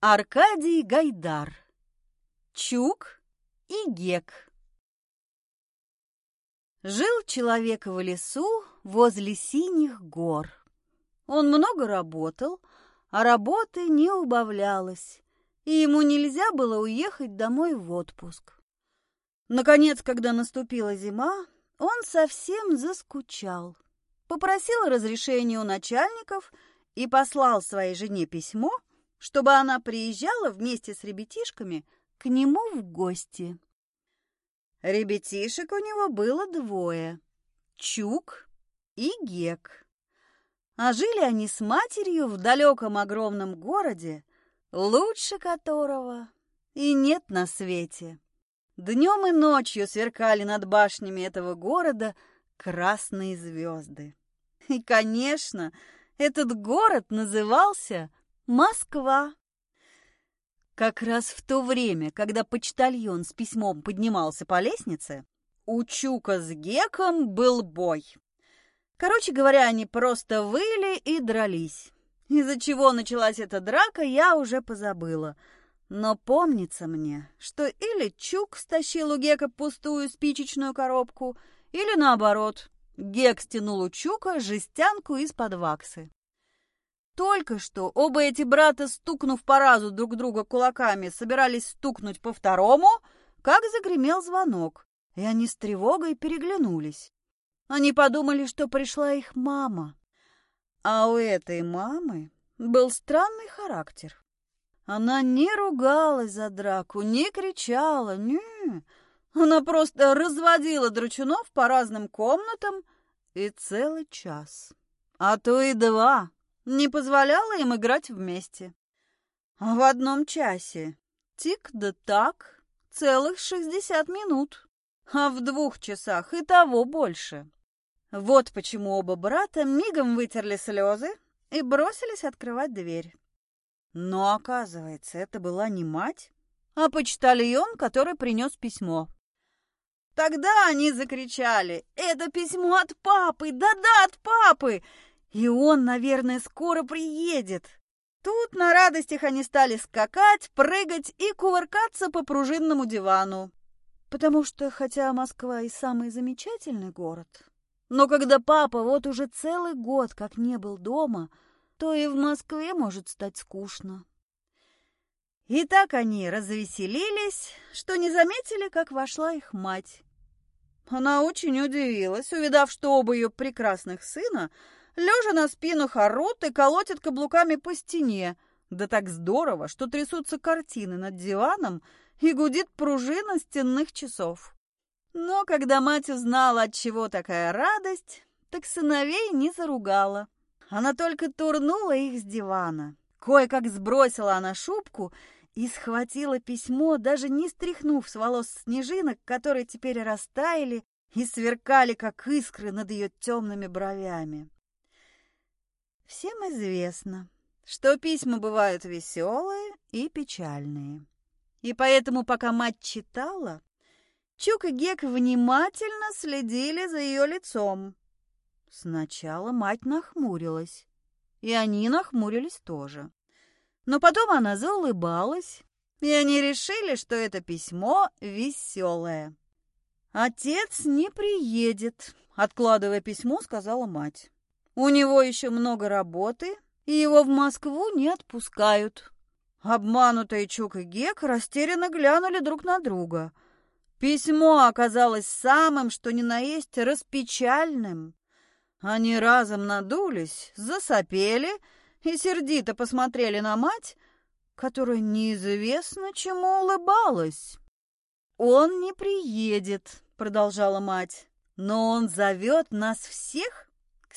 Аркадий Гайдар. Чук и Гек. Жил человек в лесу возле синих гор. Он много работал, а работы не убавлялось, и ему нельзя было уехать домой в отпуск. Наконец, когда наступила зима, он совсем заскучал. Попросил разрешения у начальников и послал своей жене письмо – чтобы она приезжала вместе с ребятишками к нему в гости. Ребятишек у него было двое – Чук и Гек. А жили они с матерью в далеком огромном городе, лучше которого и нет на свете. Днем и ночью сверкали над башнями этого города красные звезды. И, конечно, этот город назывался Москва. Как раз в то время, когда почтальон с письмом поднимался по лестнице, у Чука с Геком был бой. Короче говоря, они просто выли и дрались. Из-за чего началась эта драка, я уже позабыла. Но помнится мне, что или Чук стащил у Гека пустую спичечную коробку, или наоборот, Гек стянул у Чука жестянку из-под ваксы. Только что оба эти брата, стукнув по разу друг друга кулаками, собирались стукнуть по второму, как загремел звонок, и они с тревогой переглянулись. Они подумали, что пришла их мама. А у этой мамы был странный характер. Она не ругалась за драку, не кричала, не. Она просто разводила драчунов по разным комнатам и целый час, а то и два не позволяла им играть вместе. В одном часе тик да так целых шестьдесят минут, а в двух часах и того больше. Вот почему оба брата мигом вытерли слезы и бросились открывать дверь. Но, оказывается, это была не мать, а почтальон, который принес письмо. Тогда они закричали «Это письмо от папы! Да-да, от папы!» И он, наверное, скоро приедет. Тут на радостях они стали скакать, прыгать и кувыркаться по пружинному дивану. Потому что, хотя Москва и самый замечательный город, но когда папа вот уже целый год как не был дома, то и в Москве может стать скучно. И так они развеселились, что не заметили, как вошла их мать. Она очень удивилась, увидав, что оба ее прекрасных сына – лежа на спинах орут и колотят каблуками по стене. Да так здорово, что трясутся картины над диваном и гудит пружина стенных часов. Но когда мать узнала, от чего такая радость, так сыновей не заругала. Она только турнула их с дивана. Кое-как сбросила она шубку и схватила письмо, даже не стряхнув с волос снежинок, которые теперь растаяли и сверкали, как искры над ее темными бровями. Всем известно, что письма бывают веселые и печальные. И поэтому, пока мать читала, Чук и Гек внимательно следили за ее лицом. Сначала мать нахмурилась, и они нахмурились тоже. Но потом она заулыбалась, и они решили, что это письмо веселое. «Отец не приедет», — откладывая письмо, сказала мать. У него еще много работы, и его в Москву не отпускают. Обманутые Чук и Гек растерянно глянули друг на друга. Письмо оказалось самым, что ни на есть, распечальным. Они разом надулись, засопели и сердито посмотрели на мать, которая неизвестно чему улыбалась. «Он не приедет», — продолжала мать, — «но он зовет нас всех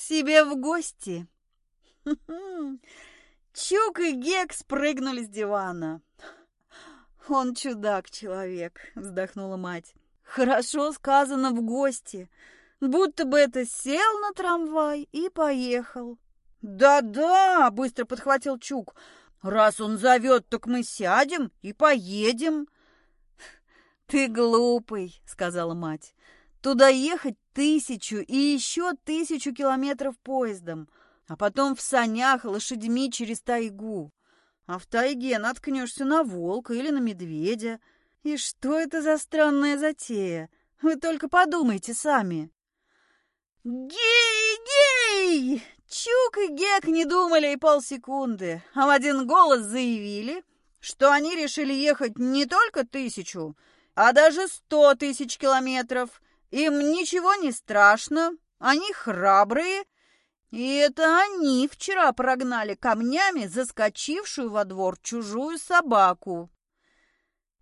себе в гости. Чук и Гек спрыгнули с дивана. «Он чудак-человек», — вздохнула мать. «Хорошо сказано в гости. Будто бы это сел на трамвай и поехал». «Да-да», — быстро подхватил Чук. «Раз он зовет, так мы сядем и поедем». «Ты глупый», — сказала мать. Туда ехать тысячу и еще тысячу километров поездом, а потом в санях лошадьми через тайгу. а в тайге наткнешься на волка или на медведя. И что это за странная затея? Вы только подумайте сами. Гей-гей! Чук и Гек не думали и полсекунды, а в один голос заявили, что они решили ехать не только тысячу, а даже сто тысяч километров. Им ничего не страшно, они храбрые, и это они вчера прогнали камнями заскочившую во двор чужую собаку.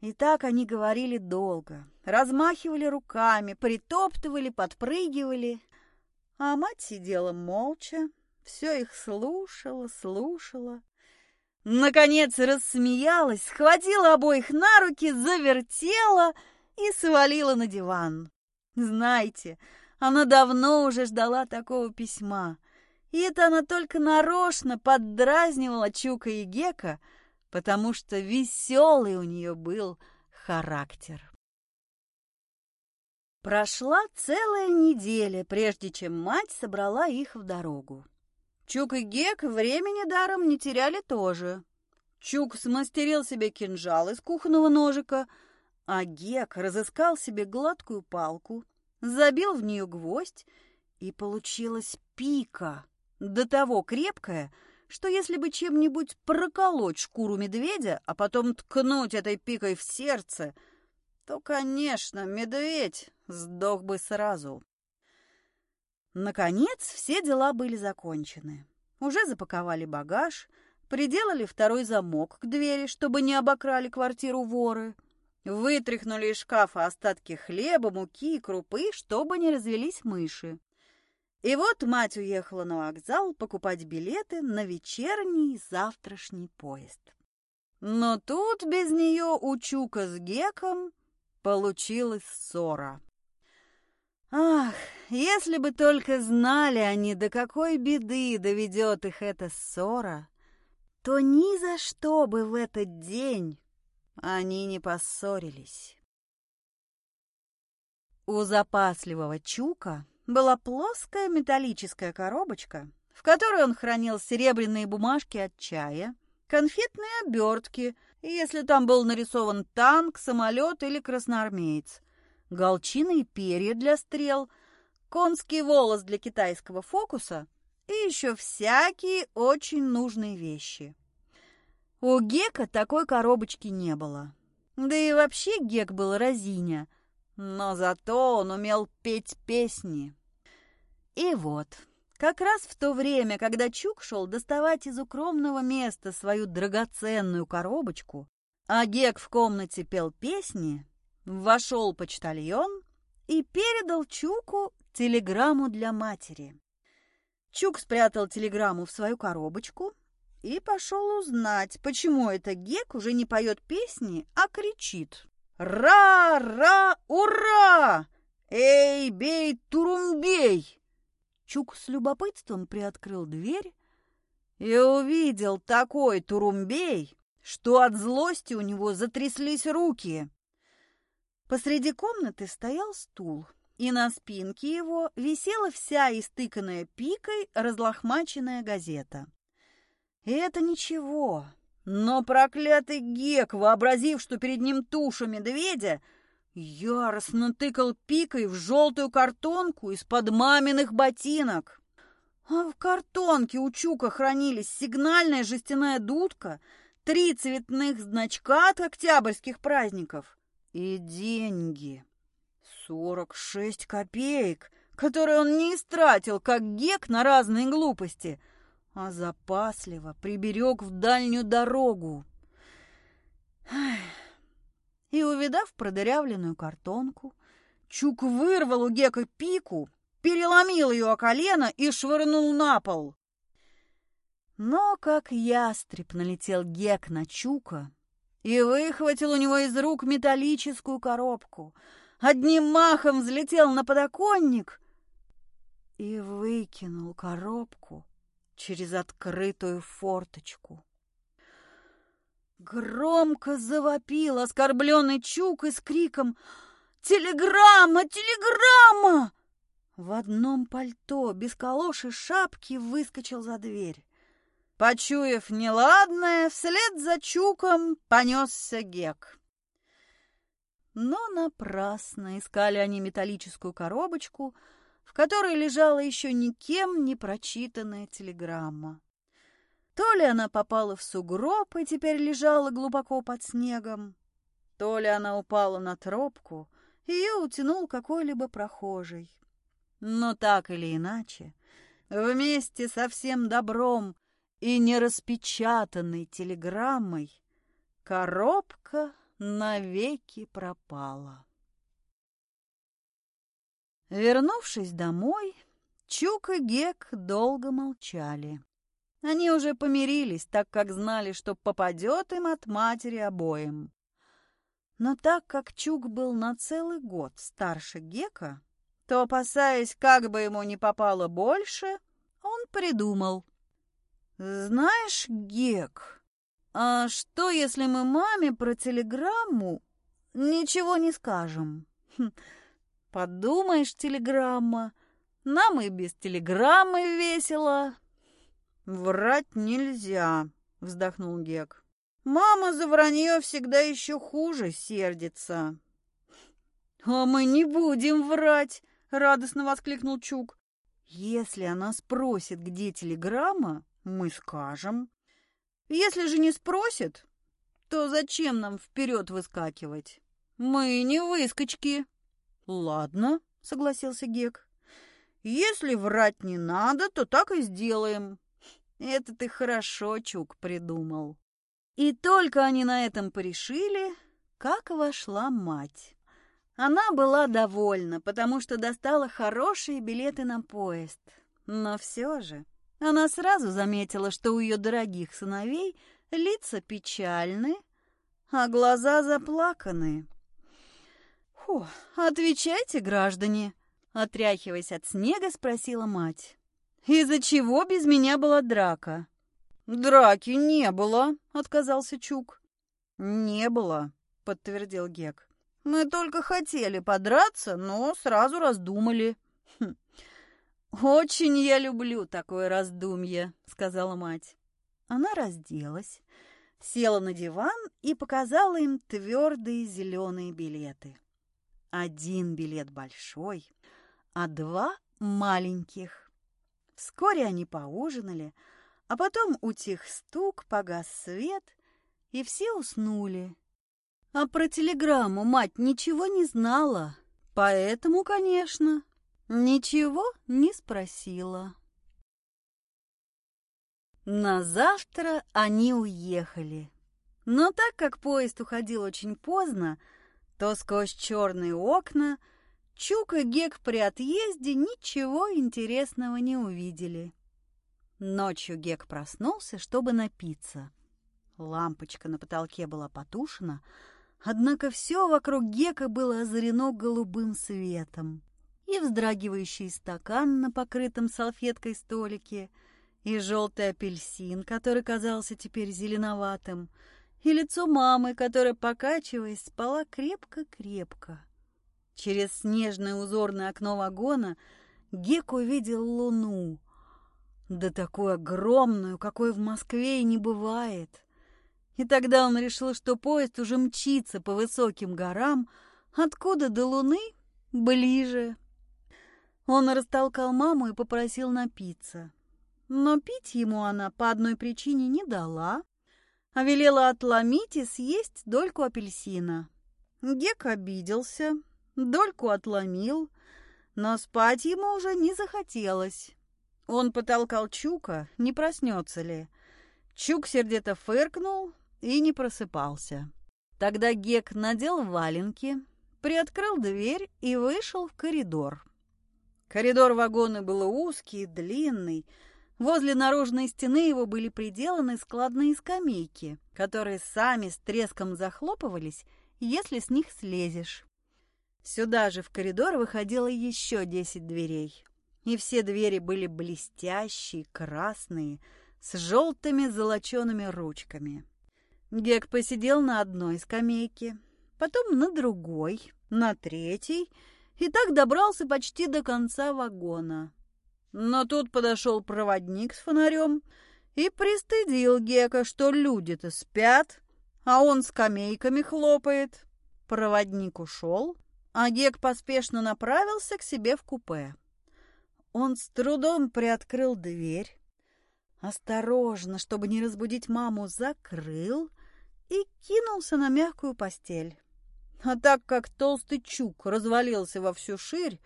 И так они говорили долго, размахивали руками, притоптывали, подпрыгивали, а мать сидела молча, все их слушала, слушала. Наконец рассмеялась, схватила обоих на руки, завертела и свалила на диван. Знаете, она давно уже ждала такого письма. И это она только нарочно поддразнивала Чука и Гека, потому что веселый у нее был характер. Прошла целая неделя, прежде чем мать собрала их в дорогу. Чук и Гек времени даром не теряли тоже. Чук смастерил себе кинжал из кухонного ножика, а Гек разыскал себе гладкую палку, забил в нее гвоздь, и получилась пика, до того крепкая, что если бы чем-нибудь проколоть шкуру медведя, а потом ткнуть этой пикой в сердце, то, конечно, медведь сдох бы сразу. Наконец, все дела были закончены. Уже запаковали багаж, приделали второй замок к двери, чтобы не обокрали квартиру воры, вытряхнули из шкафа остатки хлеба, муки и крупы, чтобы не развелись мыши. И вот мать уехала на вокзал покупать билеты на вечерний завтрашний поезд. Но тут без нее у Чука с Геком получилась ссора. Ах, если бы только знали они, до какой беды доведет их эта ссора, то ни за что бы в этот день они не поссорились. У запасливого Чука была плоская металлическая коробочка, в которой он хранил серебряные бумажки от чая, конфетные обертки, если там был нарисован танк, самолет или красноармеец, галчины и перья для стрел, конский волос для китайского фокуса и еще всякие очень нужные вещи. У Гека такой коробочки не было. Да и вообще Гек был разиня, но зато он умел петь песни. И вот, как раз в то время, когда Чук шел доставать из укромного места свою драгоценную коробочку, а Гек в комнате пел песни, Вошел почтальон и передал Чуку телеграмму для матери. Чук спрятал телеграмму в свою коробочку и пошел узнать, почему это Гек уже не поет песни, а кричит. «Ра-ра! Ура! Эй, бей, турумбей!» Чук с любопытством приоткрыл дверь и увидел такой турумбей, что от злости у него затряслись руки. Посреди комнаты стоял стул, и на спинке его висела вся истыканная пикой разлохмаченная газета. Это ничего, но проклятый Гек, вообразив, что перед ним туша медведя, яростно тыкал пикой в желтую картонку из-под маминых ботинок. А в картонке у Чука хранились сигнальная жестяная дудка, три цветных значка от октябрьских праздников — и деньги. Сорок шесть копеек, которые он не истратил, как гек на разные глупости, а запасливо приберег в дальнюю дорогу. И, увидав продырявленную картонку, Чук вырвал у Гека пику, переломил ее о колено и швырнул на пол. Но как ястреб налетел Гек на Чука, и выхватил у него из рук металлическую коробку. Одним махом взлетел на подоконник и выкинул коробку через открытую форточку. Громко завопил оскорбленный Чук и с криком «Телеграмма! Телеграмма!» В одном пальто, без калоши шапки, выскочил за дверь. Почуяв неладное, вслед за Чуком понесся Гек. Но напрасно искали они металлическую коробочку, в которой лежала еще никем не прочитанная телеграмма. То ли она попала в сугроб и теперь лежала глубоко под снегом, то ли она упала на тропку, и ее утянул какой-либо прохожий. Но так или иначе, вместе со всем добром и нераспечатанной телеграммой коробка навеки пропала. Вернувшись домой, Чук и Гек долго молчали. Они уже помирились, так как знали, что попадет им от матери обоим. Но так как Чук был на целый год старше Гека, то, опасаясь, как бы ему не попало больше, он придумал. «Знаешь, Гек, а что, если мы маме про телеграмму ничего не скажем? Подумаешь, телеграмма, нам и без телеграммы весело». «Врать нельзя», — вздохнул Гек. «Мама за вранье всегда еще хуже сердится». «А мы не будем врать!» — радостно воскликнул Чук. «Если она спросит, где телеграмма, мы скажем. Если же не спросит, то зачем нам вперед выскакивать? Мы не выскочки. Ладно, согласился Гек. Если врать не надо, то так и сделаем. Это ты хорошо, Чук, придумал. И только они на этом порешили, как вошла мать. Она была довольна, потому что достала хорошие билеты на поезд. Но все же она сразу заметила, что у ее дорогих сыновей лица печальны, а глаза заплаканы. «Фу, отвечайте, граждане!» Отряхиваясь от снега, спросила мать. «Из-за чего без меня была драка?» «Драки не было», — отказался Чук. «Не было», — подтвердил Гек. «Мы только хотели подраться, но сразу раздумали». Хм. «Очень я люблю такое раздумье», — сказала мать. Она разделась, села на диван и показала им твердые зеленые билеты. Один билет большой, а два маленьких. Вскоре они поужинали, а потом утих стук, погас свет, и все уснули. А про телеграмму мать ничего не знала, поэтому, конечно, Ничего не спросила. На завтра они уехали. Но так как поезд уходил очень поздно, то сквозь черные окна Чук и Гек при отъезде ничего интересного не увидели. Ночью Гек проснулся, чтобы напиться. Лампочка на потолке была потушена, однако все вокруг Гека было озарено голубым светом и вздрагивающий стакан на покрытом салфеткой столике, и желтый апельсин, который казался теперь зеленоватым, и лицо мамы, которая, покачиваясь, спала крепко-крепко. Через снежное узорное окно вагона Гек увидел луну, да такую огромную, какой в Москве и не бывает. И тогда он решил, что поезд уже мчится по высоким горам, откуда до луны ближе. Он растолкал маму и попросил напиться. Но пить ему она по одной причине не дала, а велела отломить и съесть дольку апельсина. Гек обиделся, дольку отломил, но спать ему уже не захотелось. Он потолкал Чука, не проснется ли. Чук сердито фыркнул и не просыпался. Тогда Гек надел валенки, приоткрыл дверь и вышел в коридор. Коридор вагона был узкий, длинный. Возле наружной стены его были приделаны складные скамейки, которые сами с треском захлопывались, если с них слезешь. Сюда же в коридор выходило еще десять дверей. И все двери были блестящие, красные, с желтыми золочеными ручками. Гек посидел на одной скамейке, потом на другой, на третьей — и так добрался почти до конца вагона. Но тут подошел проводник с фонарем и пристыдил Гека, что люди-то спят, а он скамейками хлопает. Проводник ушел, а Гек поспешно направился к себе в купе. Он с трудом приоткрыл дверь, осторожно, чтобы не разбудить маму, закрыл и кинулся на мягкую постель. А так как толстый чук развалился во всю ширь,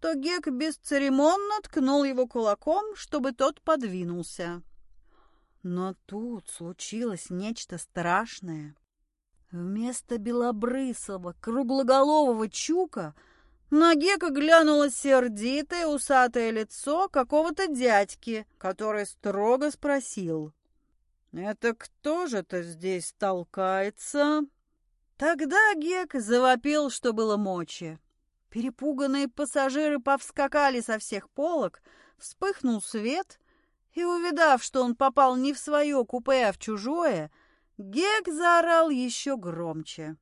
то Гек бесцеремонно ткнул его кулаком, чтобы тот подвинулся. Но тут случилось нечто страшное. Вместо белобрысого, круглоголового чука на Гека глянуло сердитое усатое лицо какого-то дядьки, который строго спросил. «Это кто же-то здесь толкается?» Тогда Гек завопил, что было мочи. Перепуганные пассажиры повскакали со всех полок, вспыхнул свет, и, увидав, что он попал не в свое купе, а в чужое, Гек заорал еще громче.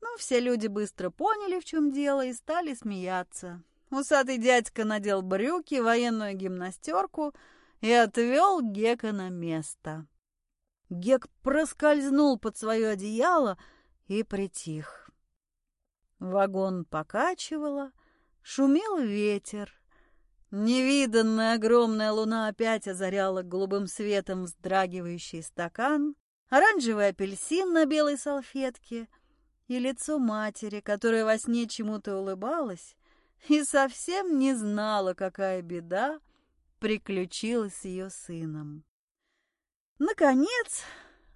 Но все люди быстро поняли, в чем дело, и стали смеяться. Усатый дядька надел брюки, военную гимнастерку и отвел Гека на место. Гек проскользнул под свое одеяло, и притих. Вагон покачивало, шумел ветер. Невиданная огромная луна опять озаряла голубым светом вздрагивающий стакан, оранжевый апельсин на белой салфетке и лицо матери, которая во сне чему-то улыбалась и совсем не знала, какая беда приключилась с ее сыном. Наконец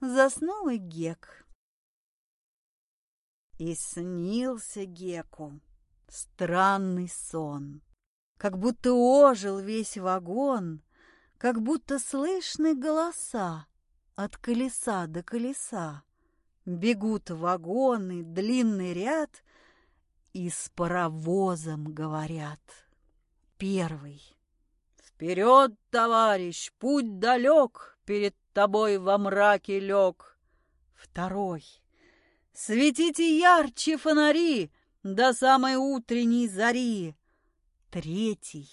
заснул и Гек. И снился Геку странный сон, как будто ожил весь вагон, как будто слышны голоса от колеса до колеса. Бегут вагоны, длинный ряд, и с паровозом говорят. Первый. Вперед, товарищ, путь далек, перед тобой во мраке лег. Второй. Светите ярче фонари до самой утренней зари. Третий.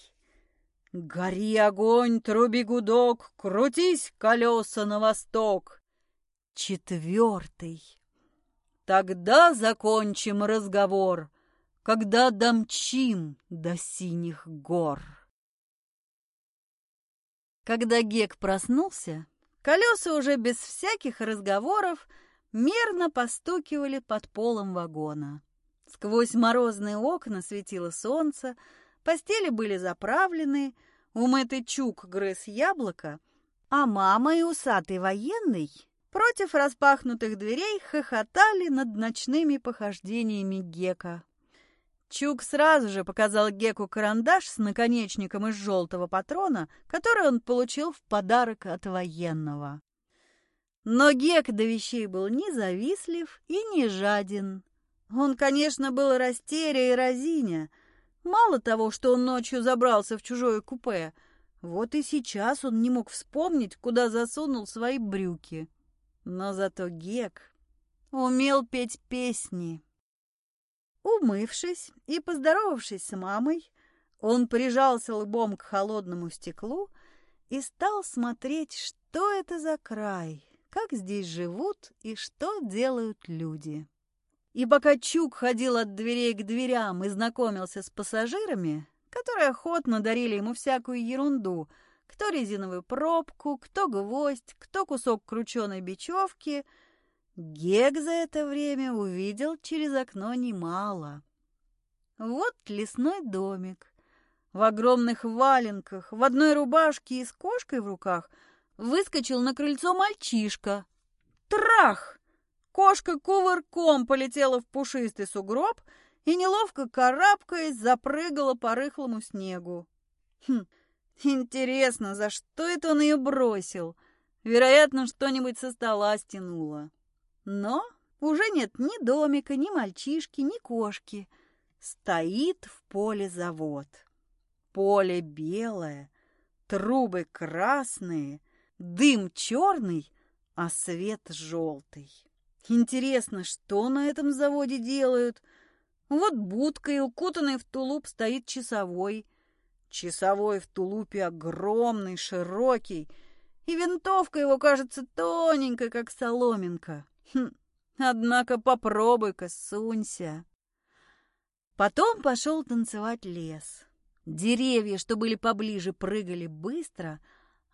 Гори огонь, труби гудок, крутись колеса на восток. Четвертый. Тогда закончим разговор, когда домчим до синих гор. Когда Гек проснулся, колеса уже без всяких разговоров мерно постукивали под полом вагона. Сквозь морозные окна светило солнце, постели были заправлены, умытый чук грыз яблоко, а мама и усатый военный против распахнутых дверей хохотали над ночными похождениями Гека. Чук сразу же показал Геку карандаш с наконечником из желтого патрона, который он получил в подарок от военного. Но Гек до вещей был не завистлив и не жаден. Он, конечно, был растеря и разиня. Мало того, что он ночью забрался в чужое купе, вот и сейчас он не мог вспомнить, куда засунул свои брюки. Но зато Гек умел петь песни. Умывшись и поздоровавшись с мамой, он прижался лбом к холодному стеклу и стал смотреть, что это за край, как здесь живут и что делают люди. И пока Чук ходил от дверей к дверям и знакомился с пассажирами, которые охотно дарили ему всякую ерунду, кто резиновую пробку, кто гвоздь, кто кусок крученой бечевки, Гек за это время увидел через окно немало. Вот лесной домик. В огромных валенках, в одной рубашке и с кошкой в руках – выскочил на крыльцо мальчишка. Трах! Кошка кувырком полетела в пушистый сугроб и, неловко карабкаясь, запрыгала по рыхлому снегу. Хм, интересно, за что это он ее бросил? Вероятно, что-нибудь со стола стянуло. Но уже нет ни домика, ни мальчишки, ни кошки. Стоит в поле завод. Поле белое, трубы красные, Дым черный, а свет желтый. Интересно, что на этом заводе делают? Вот будка и укутанный в тулуп стоит часовой. Часовой в тулупе огромный, широкий. и винтовка его кажется тоненькой, как соломинка. Хм, однако попробуй-ка, сунься. Потом пошел танцевать лес. Деревья, что были поближе, прыгали быстро,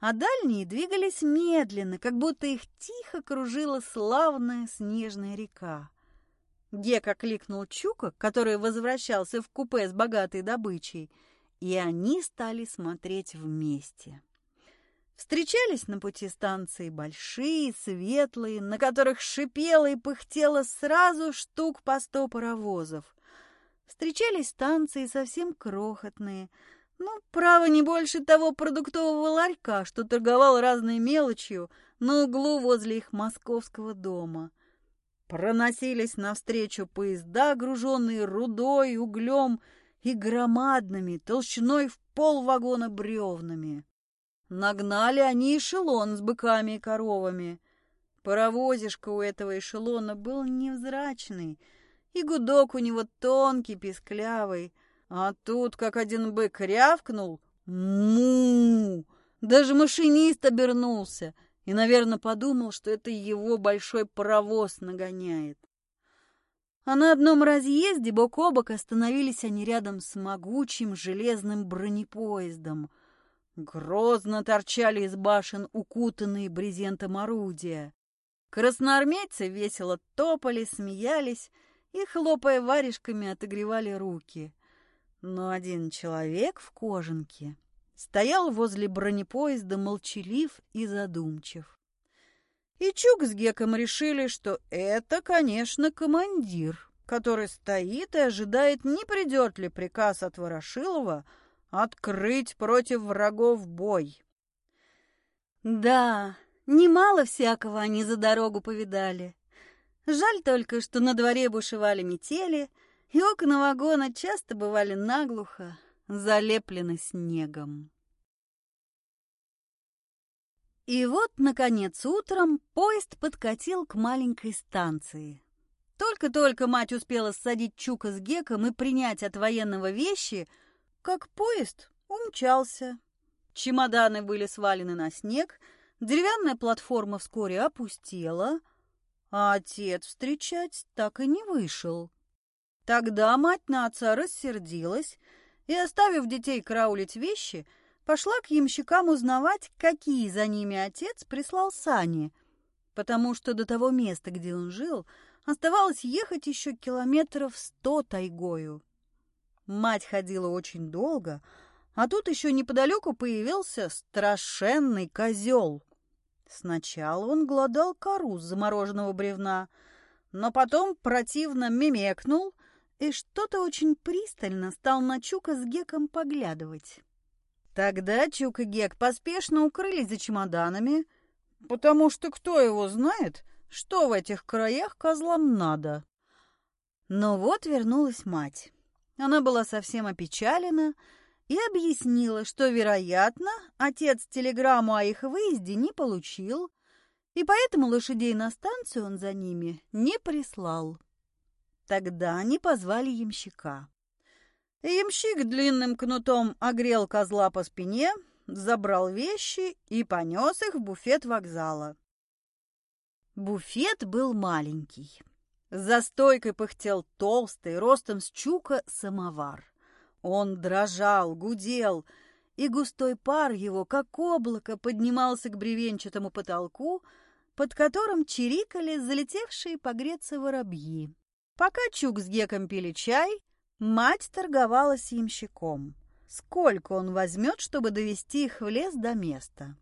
а дальние двигались медленно, как будто их тихо кружила славная снежная река. Гек окликнул Чука, который возвращался в купе с богатой добычей, и они стали смотреть вместе. Встречались на пути станции большие, светлые, на которых шипело и пыхтело сразу штук по сто паровозов. Встречались станции совсем крохотные, ну, право, не больше того продуктового ларька, что торговал разной мелочью на углу возле их московского дома. Проносились навстречу поезда, груженные рудой, углем и громадными, толщиной в пол вагона бревнами. Нагнали они эшелон с быками и коровами. Паровозишка у этого эшелона был невзрачный, и гудок у него тонкий, писклявый. А тут, как один бык рявкнул, му Даже машинист обернулся и, наверное, подумал, что это его большой паровоз нагоняет. А на одном разъезде бок о бок остановились они рядом с могучим железным бронепоездом — Грозно торчали из башен укутанные брезентом орудия. Красноармейцы весело топали, смеялись и, хлопая варежками, отогревали руки. Но один человек в кожанке стоял возле бронепоезда молчалив и задумчив. И Чук с Геком решили, что это, конечно, командир, который стоит и ожидает, не придет ли приказ от Ворошилова открыть против врагов бой. Да, немало всякого они за дорогу повидали. Жаль только, что на дворе бушевали метели, и окна вагона часто бывали наглухо залеплены снегом. И вот, наконец, утром поезд подкатил к маленькой станции. Только-только мать успела ссадить Чука с Геком и принять от военного вещи — как поезд умчался. Чемоданы были свалены на снег, деревянная платформа вскоре опустела, а отец встречать так и не вышел. Тогда мать на отца рассердилась и, оставив детей краулить вещи, пошла к ямщикам узнавать, какие за ними отец прислал сани, потому что до того места, где он жил, оставалось ехать еще километров сто тайгою. Мать ходила очень долго, а тут еще неподалеку появился страшенный козел. Сначала он глодал кору с замороженного бревна, но потом противно мемекнул и что-то очень пристально стал на Чука с Геком поглядывать. Тогда Чук и Гек поспешно укрылись за чемоданами, потому что кто его знает, что в этих краях козлам надо. Но вот вернулась мать. Она была совсем опечалена и объяснила, что, вероятно, отец телеграмму о их выезде не получил, и поэтому лошадей на станцию он за ними не прислал. Тогда они позвали ямщика. Ямщик длинным кнутом огрел козла по спине, забрал вещи и понес их в буфет вокзала. Буфет был маленький. За стойкой пыхтел толстый, ростом с чука, самовар. Он дрожал, гудел, и густой пар его, как облако, поднимался к бревенчатому потолку, под которым чирикали залетевшие погреться воробьи. Пока Чук с Геком пили чай, мать торговала с ямщиком. Сколько он возьмет, чтобы довести их в лес до места?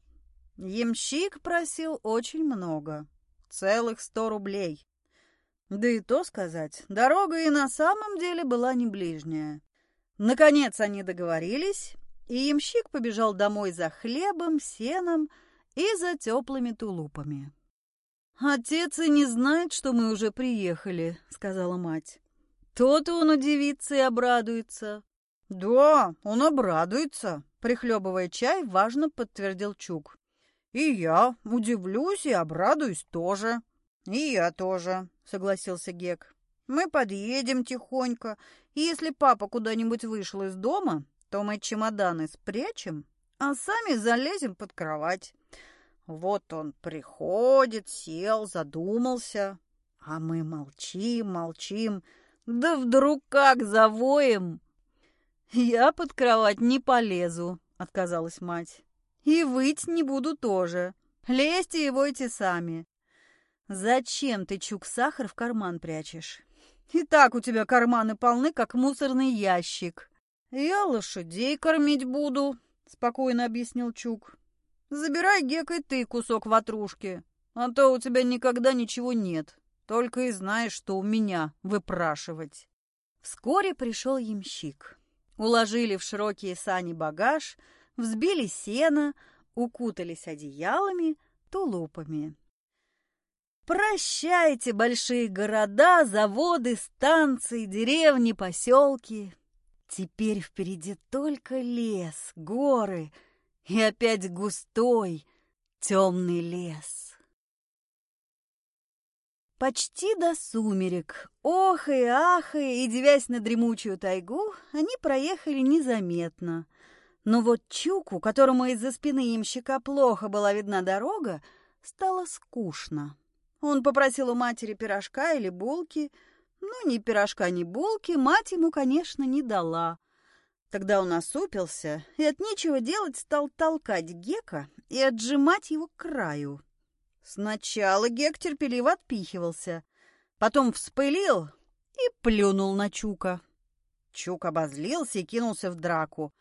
Ямщик просил очень много, целых сто рублей. Да и то сказать, дорога и на самом деле была не ближняя. Наконец они договорились, и ямщик побежал домой за хлебом, сеном и за теплыми тулупами. «Отец и не знает, что мы уже приехали», — сказала мать. «То-то он удивится и обрадуется». «Да, он обрадуется», — прихлебывая чай, важно подтвердил Чук. «И я удивлюсь и обрадуюсь тоже». «И я тоже», — согласился Гек. «Мы подъедем тихонько, и если папа куда-нибудь вышел из дома, то мы чемоданы спрячем, а сами залезем под кровать. Вот он приходит, сел, задумался, а мы молчим, молчим, да вдруг как завоем. «Я под кровать не полезу», — отказалась мать. «И выть не буду тоже. Лезьте и войте сами». «Зачем ты, Чук, сахар в карман прячешь? И так у тебя карманы полны, как мусорный ящик». «Я лошадей кормить буду», — спокойно объяснил Чук. «Забирай, Гек, и ты кусок ватрушки, а то у тебя никогда ничего нет, только и знаешь, что у меня выпрашивать». Вскоре пришел ямщик. Уложили в широкие сани багаж, взбили сено, укутались одеялами, тулупами. Прощайте, большие города, заводы, станции, деревни, поселки. Теперь впереди только лес, горы и опять густой, темный лес. Почти до сумерек, охая, ахая и девясь на дремучую тайгу, они проехали незаметно. Но вот Чуку, которому из-за спины имщика плохо была видна дорога, стало скучно. Он попросил у матери пирожка или булки, но ни пирожка, ни булки мать ему, конечно, не дала. Тогда он осупился и от нечего делать стал толкать Гека и отжимать его к краю. Сначала Гек терпеливо отпихивался, потом вспылил и плюнул на Чука. Чук обозлился и кинулся в драку.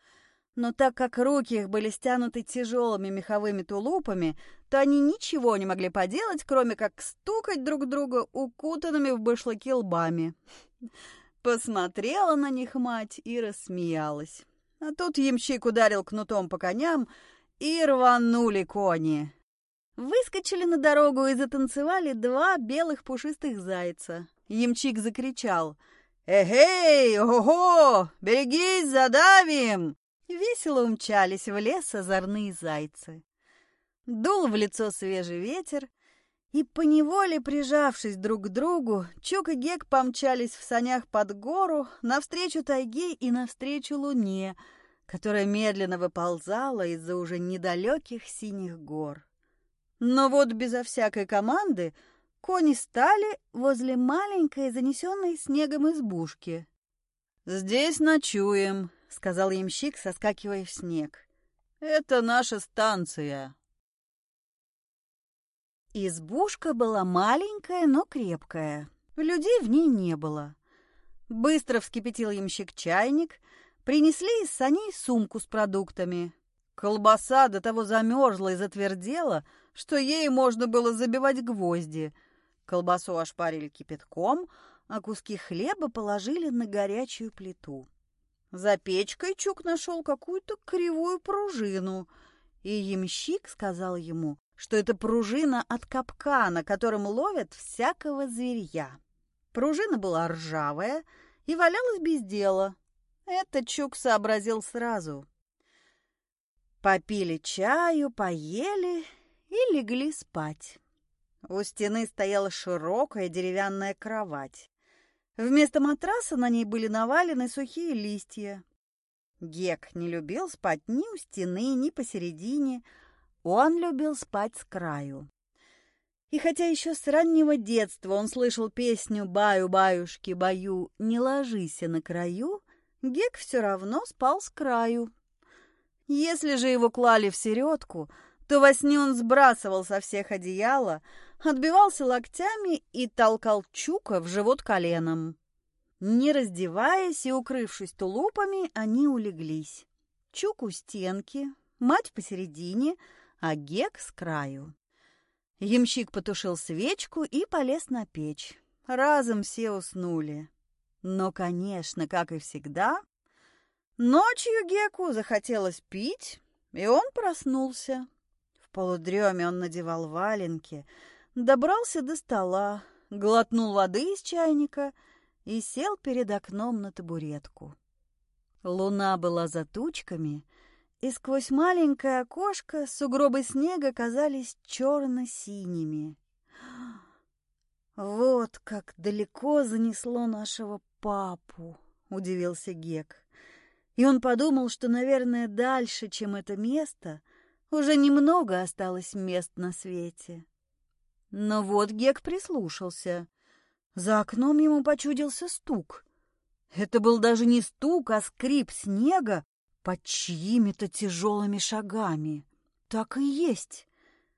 Но так как руки их были стянуты тяжелыми меховыми тулупами, то они ничего не могли поделать, кроме как стукать друг друга укутанными в башлыки лбами. Посмотрела на них мать и рассмеялась. А тут ямщик ударил кнутом по коням, и рванули кони. Выскочили на дорогу и затанцевали два белых пушистых зайца. Ямчик закричал «Эгей, ого, берегись, задавим!» Весело умчались в лес озорные зайцы. Дул в лицо свежий ветер, и, поневоле прижавшись друг к другу, Чук и Гек помчались в санях под гору навстречу тайге и навстречу луне, которая медленно выползала из-за уже недалеких синих гор. Но вот безо всякой команды кони стали возле маленькой, занесенной снегом избушки. «Здесь ночуем», — сказал ямщик, соскакивая в снег. «Это наша станция». Избушка была маленькая, но крепкая. Людей в ней не было. Быстро вскипятил ямщик чайник, принесли из саней сумку с продуктами. Колбаса до того замерзла и затвердела, что ей можно было забивать гвозди. Колбасу ошпарили кипятком, а куски хлеба положили на горячую плиту. За печкой Чук нашел какую-то кривую пружину, и ямщик сказал ему, что это пружина от капкана, которым ловят всякого зверья. Пружина была ржавая и валялась без дела. Это Чук сообразил сразу. Попили чаю, поели и легли спать. У стены стояла широкая деревянная кровать. Вместо матраса на ней были навалены сухие листья. Гек не любил спать ни у стены, ни посередине. Он любил спать с краю. И хотя еще с раннего детства он слышал песню «Баю-баюшки, баю, не ложися на краю», Гек все равно спал с краю. Если же его клали в середку, то во сне он сбрасывал со всех одеяла, отбивался локтями и толкал Чука в живот коленом. Не раздеваясь и укрывшись тулупами, они улеглись. Чук у стенки, мать посередине, а Гек с краю. Ямщик потушил свечку и полез на печь. Разом все уснули. Но, конечно, как и всегда, ночью Геку захотелось пить, и он проснулся. В полудреме он надевал валенки, добрался до стола, глотнул воды из чайника и сел перед окном на табуретку. Луна была за тучками, и сквозь маленькое окошко сугробы снега казались черно-синими. «Вот как далеко занесло нашего папу!» — удивился Гек. И он подумал, что, наверное, дальше, чем это место — Уже немного осталось мест на свете. Но вот Гек прислушался. За окном ему почудился стук. Это был даже не стук, а скрип снега под чьими-то тяжелыми шагами. Так и есть.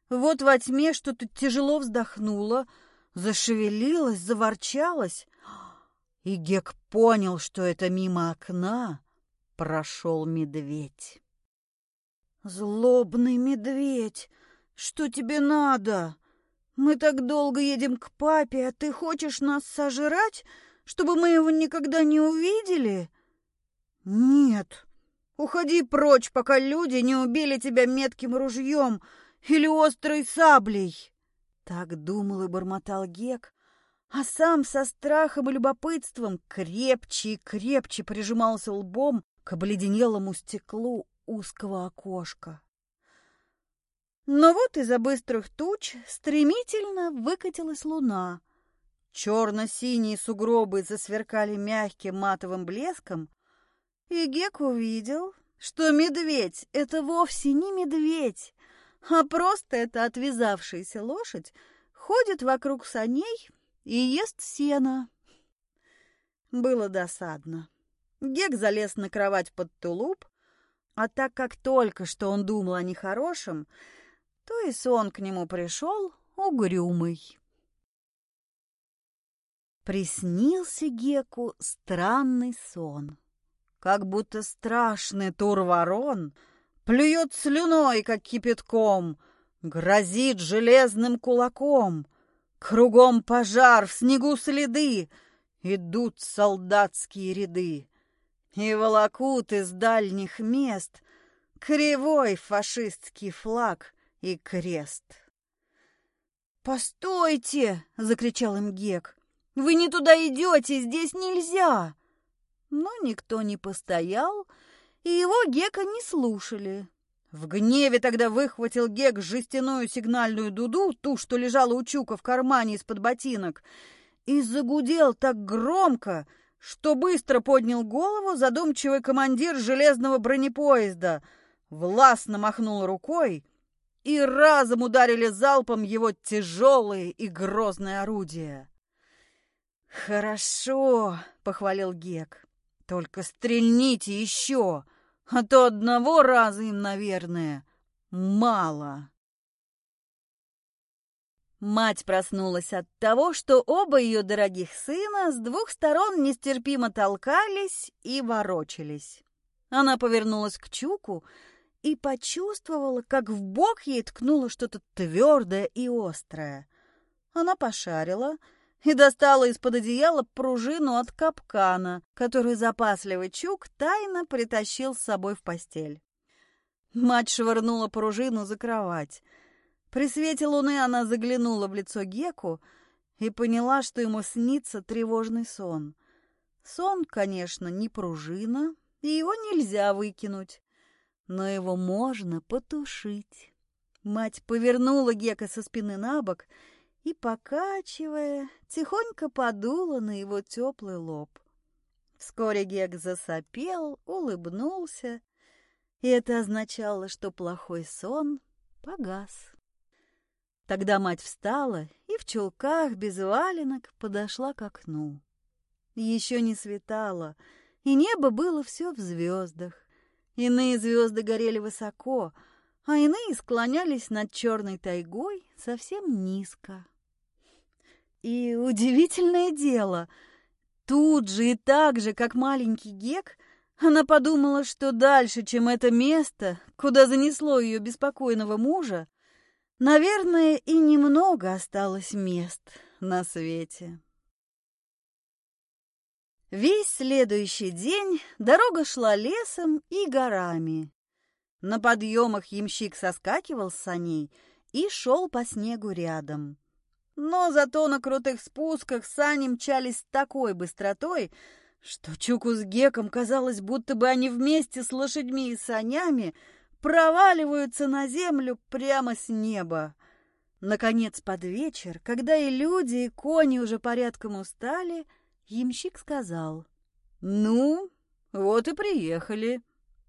Вот во тьме что-то тяжело вздохнуло, зашевелилось, заворчалось, и Гек понял, что это мимо окна прошел медведь. «Злобный медведь, что тебе надо? Мы так долго едем к папе, а ты хочешь нас сожрать, чтобы мы его никогда не увидели?» «Нет, уходи прочь, пока люди не убили тебя метким ружьем или острой саблей!» Так думал и бормотал Гек, а сам со страхом и любопытством крепче и крепче прижимался лбом к обледенелому стеклу узкого окошка. Но вот из-за быстрых туч стремительно выкатилась луна. Черно-синие сугробы засверкали мягким матовым блеском, и Гек увидел, что медведь — это вовсе не медведь, а просто это отвязавшаяся лошадь ходит вокруг саней и ест сено. Было досадно. Гек залез на кровать под тулуп, а так как только что он думал о нехорошем, то и сон к нему пришел угрюмый. Приснился Геку странный сон, как будто страшный турворон плюет слюной, как кипятком, грозит железным кулаком. Кругом пожар, в снегу следы, идут солдатские ряды и волокут из дальних мест кривой фашистский флаг и крест. «Постойте!» — закричал им Гек. «Вы не туда идете, здесь нельзя!» Но никто не постоял, и его Гека не слушали. В гневе тогда выхватил Гек жестяную сигнальную дуду, ту, что лежала у Чука в кармане из-под ботинок, и загудел так громко, что быстро поднял голову задумчивый командир железного бронепоезда, властно махнул рукой, и разом ударили залпом его тяжелые и грозные орудия. «Хорошо», — похвалил Гек, — «только стрельните еще, а то одного раза им, наверное, мало». Мать проснулась от того, что оба ее дорогих сына с двух сторон нестерпимо толкались и ворочались. Она повернулась к Чуку и почувствовала, как в бок ей ткнуло что-то твердое и острое. Она пошарила и достала из-под одеяла пружину от капкана, которую запасливый Чук тайно притащил с собой в постель. Мать швырнула пружину за кровать — при свете луны она заглянула в лицо Геку и поняла, что ему снится тревожный сон. Сон, конечно, не пружина, и его нельзя выкинуть, но его можно потушить. Мать повернула Гека со спины на бок и, покачивая, тихонько подула на его теплый лоб. Вскоре Гек засопел, улыбнулся, и это означало, что плохой сон погас. Тогда мать встала и в чулках без валенок подошла к окну. Еще не светало, и небо было все в звездах. Иные звезды горели высоко, а иные склонялись над черной тайгой совсем низко. И удивительное дело, тут же и так же, как маленький Гек, она подумала, что дальше, чем это место, куда занесло ее беспокойного мужа, Наверное, и немного осталось мест на свете. Весь следующий день дорога шла лесом и горами. На подъемах ямщик соскакивал с саней и шел по снегу рядом. Но зато на крутых спусках сани мчались с такой быстротой, что Чуку с Геком казалось, будто бы они вместе с лошадьми и санями – проваливаются на землю прямо с неба. Наконец, под вечер, когда и люди, и кони уже порядком устали, ямщик сказал, «Ну, вот и приехали.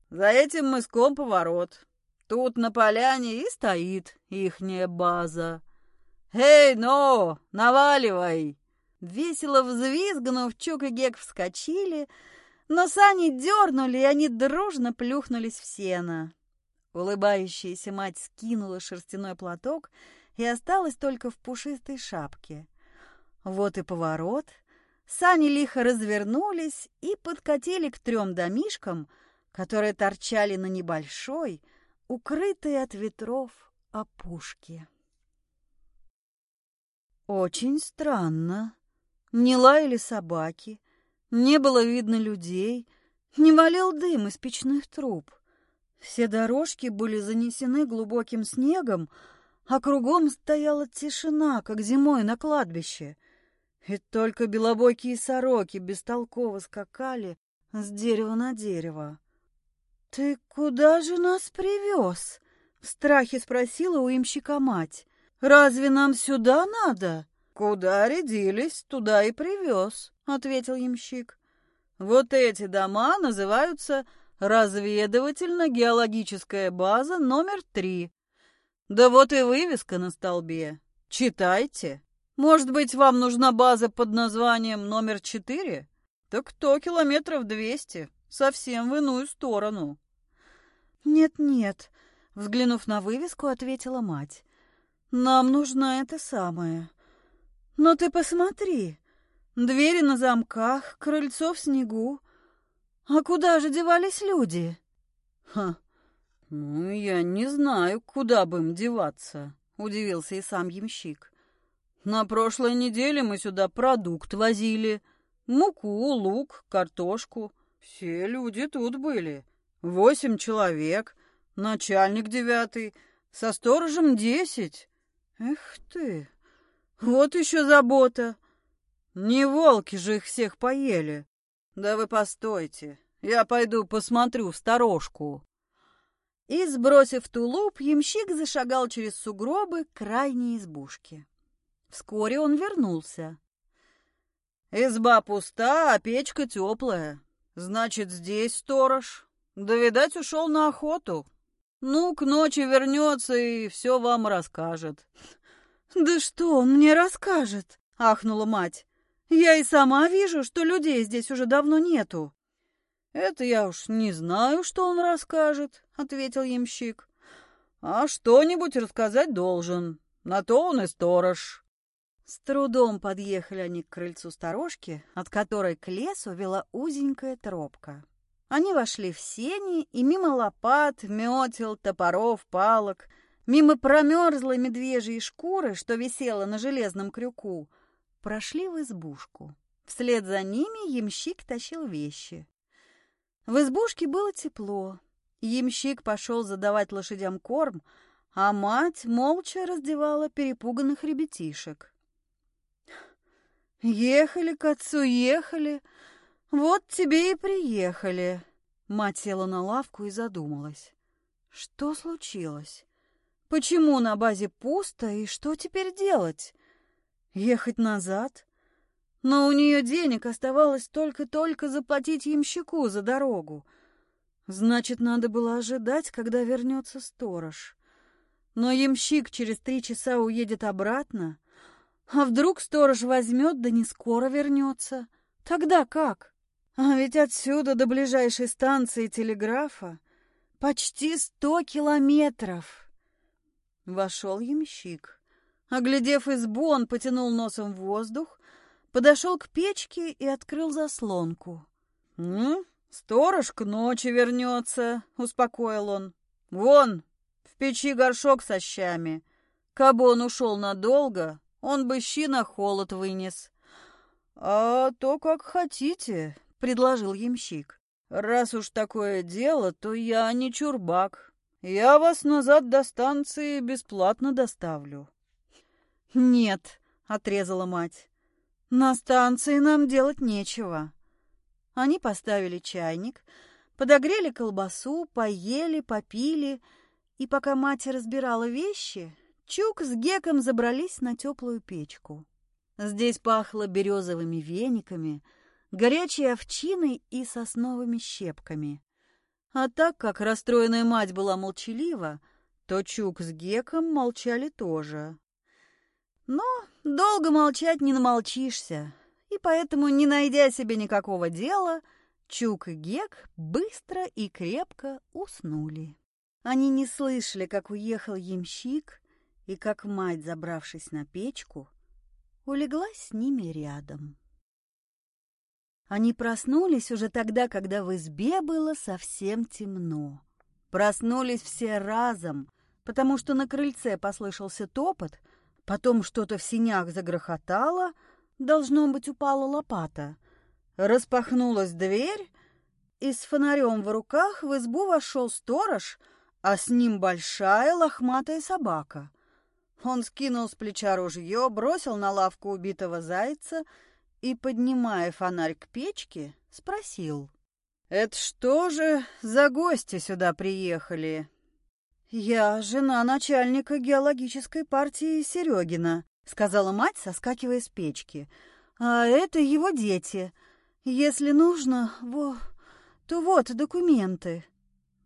За этим мыском поворот. Тут на поляне и стоит ихняя база. «Эй, ну, наваливай!» Весело взвизгнув, Чук и Гек вскочили, но сани дернули, и они дружно плюхнулись в сено. Улыбающаяся мать скинула шерстяной платок и осталась только в пушистой шапке. Вот и поворот. Сани лихо развернулись и подкатили к трем домишкам, которые торчали на небольшой, укрытой от ветров опушке. Очень странно. Не лаяли собаки, не было видно людей, не валил дым из печных труб. Все дорожки были занесены глубоким снегом, а кругом стояла тишина, как зимой на кладбище. И только белобокие сороки бестолково скакали с дерева на дерево. «Ты куда же нас привез?» — в страхе спросила у имщика мать. «Разве нам сюда надо?» «Куда рядились, туда и привез», — ответил ямщик. «Вот эти дома называются разведывательно-геологическая база номер три. Да вот и вывеска на столбе. Читайте. Может быть, вам нужна база под названием номер четыре? Так то километров двести, совсем в иную сторону». «Нет-нет», — взглянув на вывеску, ответила мать. «Нам нужна эта самая. Но ты посмотри, двери на замках, крыльцо в снегу. А куда же девались люди? Ха, ну я не знаю, куда бы им деваться, удивился и сам ямщик. На прошлой неделе мы сюда продукт возили. Муку, лук, картошку. Все люди тут были. Восемь человек, начальник девятый, со сторожем десять. Эх ты, вот еще забота. Не волки же их всех поели. Да вы постойте, я пойду посмотрю в сторожку. И, сбросив тулуп, ямщик зашагал через сугробы к крайней избушке. Вскоре он вернулся. Изба пуста, а печка теплая. Значит, здесь сторож. Да, видать, ушел на охоту. Ну, к ночи вернется и все вам расскажет. «Да что он мне расскажет?» — ахнула мать. «Я и сама вижу, что людей здесь уже давно нету». «Это я уж не знаю, что он расскажет», — ответил ямщик. «А что-нибудь рассказать должен. На то он и сторож». С трудом подъехали они к крыльцу сторожки, от которой к лесу вела узенькая тропка. Они вошли в сени, и мимо лопат, метел, топоров, палок — Мимо промерзлой медвежьей шкуры, что висела на железном крюку, прошли в избушку. Вслед за ними ямщик тащил вещи. В избушке было тепло. Ямщик пошел задавать лошадям корм, а мать молча раздевала перепуганных ребятишек. «Ехали к отцу, ехали. Вот тебе и приехали». Мать села на лавку и задумалась. Что случилось? Почему на базе пусто и что теперь делать? Ехать назад? Но у нее денег оставалось только-только заплатить ямщику за дорогу. Значит, надо было ожидать, когда вернется сторож. Но ямщик через три часа уедет обратно. А вдруг сторож возьмет, да не скоро вернется? Тогда как? А ведь отсюда до ближайшей станции телеграфа почти сто километров. Вошел ямщик. Оглядев избу, он потянул носом в воздух, подошел к печке и открыл заслонку. «Ну, сторож к ночи вернется», — успокоил он. «Вон, в печи горшок со щами. Кабы он ушел надолго, он бы щи на холод вынес». «А то как хотите», — предложил ямщик. «Раз уж такое дело, то я не чурбак, я вас назад до станции бесплатно доставлю. Нет, отрезала мать. На станции нам делать нечего. Они поставили чайник, подогрели колбасу, поели, попили, и пока мать разбирала вещи, Чук с Геком забрались на теплую печку. Здесь пахло березовыми вениками, горячей овчиной и сосновыми щепками. А так как расстроенная мать была молчалива, то Чук с Геком молчали тоже. Но долго молчать не намолчишься, и поэтому, не найдя себе никакого дела, Чук и Гек быстро и крепко уснули. Они не слышали, как уехал ямщик, и как мать, забравшись на печку, улеглась с ними рядом. Они проснулись уже тогда, когда в избе было совсем темно. Проснулись все разом, потому что на крыльце послышался топот, потом что-то в синях загрохотало, должно быть, упала лопата. Распахнулась дверь, и с фонарем в руках в избу вошел сторож, а с ним большая лохматая собака. Он скинул с плеча ружье, бросил на лавку убитого зайца — и, поднимая фонарь к печке, спросил. «Это что же за гости сюда приехали?» «Я жена начальника геологической партии Серегина», — сказала мать, соскакивая с печки. «А это его дети. Если нужно, во, то вот документы».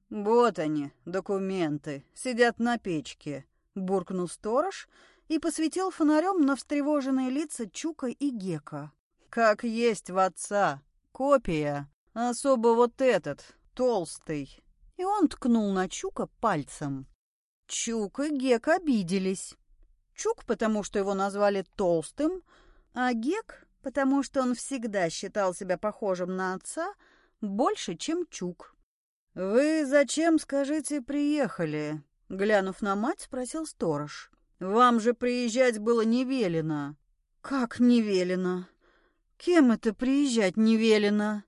«Вот они, документы, сидят на печке», — буркнул сторож и посветил фонарем на встревоженные лица Чука и Гека. Как есть в отца. Копия. Особо вот этот, толстый. И он ткнул на Чука пальцем. Чук и Гек обиделись. Чук, потому что его назвали толстым, а Гек, потому что он всегда считал себя похожим на отца больше, чем Чук. «Вы зачем, скажите, приехали?» Глянув на мать, спросил сторож. «Вам же приезжать было не велено». «Как не велено?» Кем это приезжать не велено?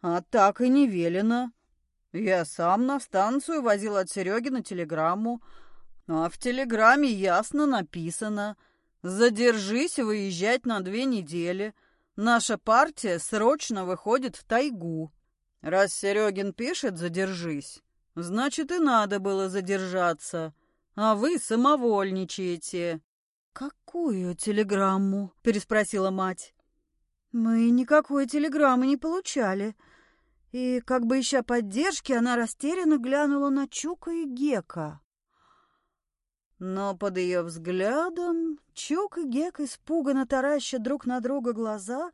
А так и не велено. Я сам на станцию возил от Сереги на телеграмму, а в телеграмме ясно написано «Задержись выезжать на две недели. Наша партия срочно выходит в тайгу». Раз Серегин пишет «задержись», значит и надо было задержаться, а вы самовольничаете. «Какую телеграмму?» — переспросила мать. Мы никакой телеграммы не получали. И, как бы ища поддержки, она растерянно глянула на Чука и Гека. Но под ее взглядом Чук и Гек, испуганно тараща друг на друга глаза,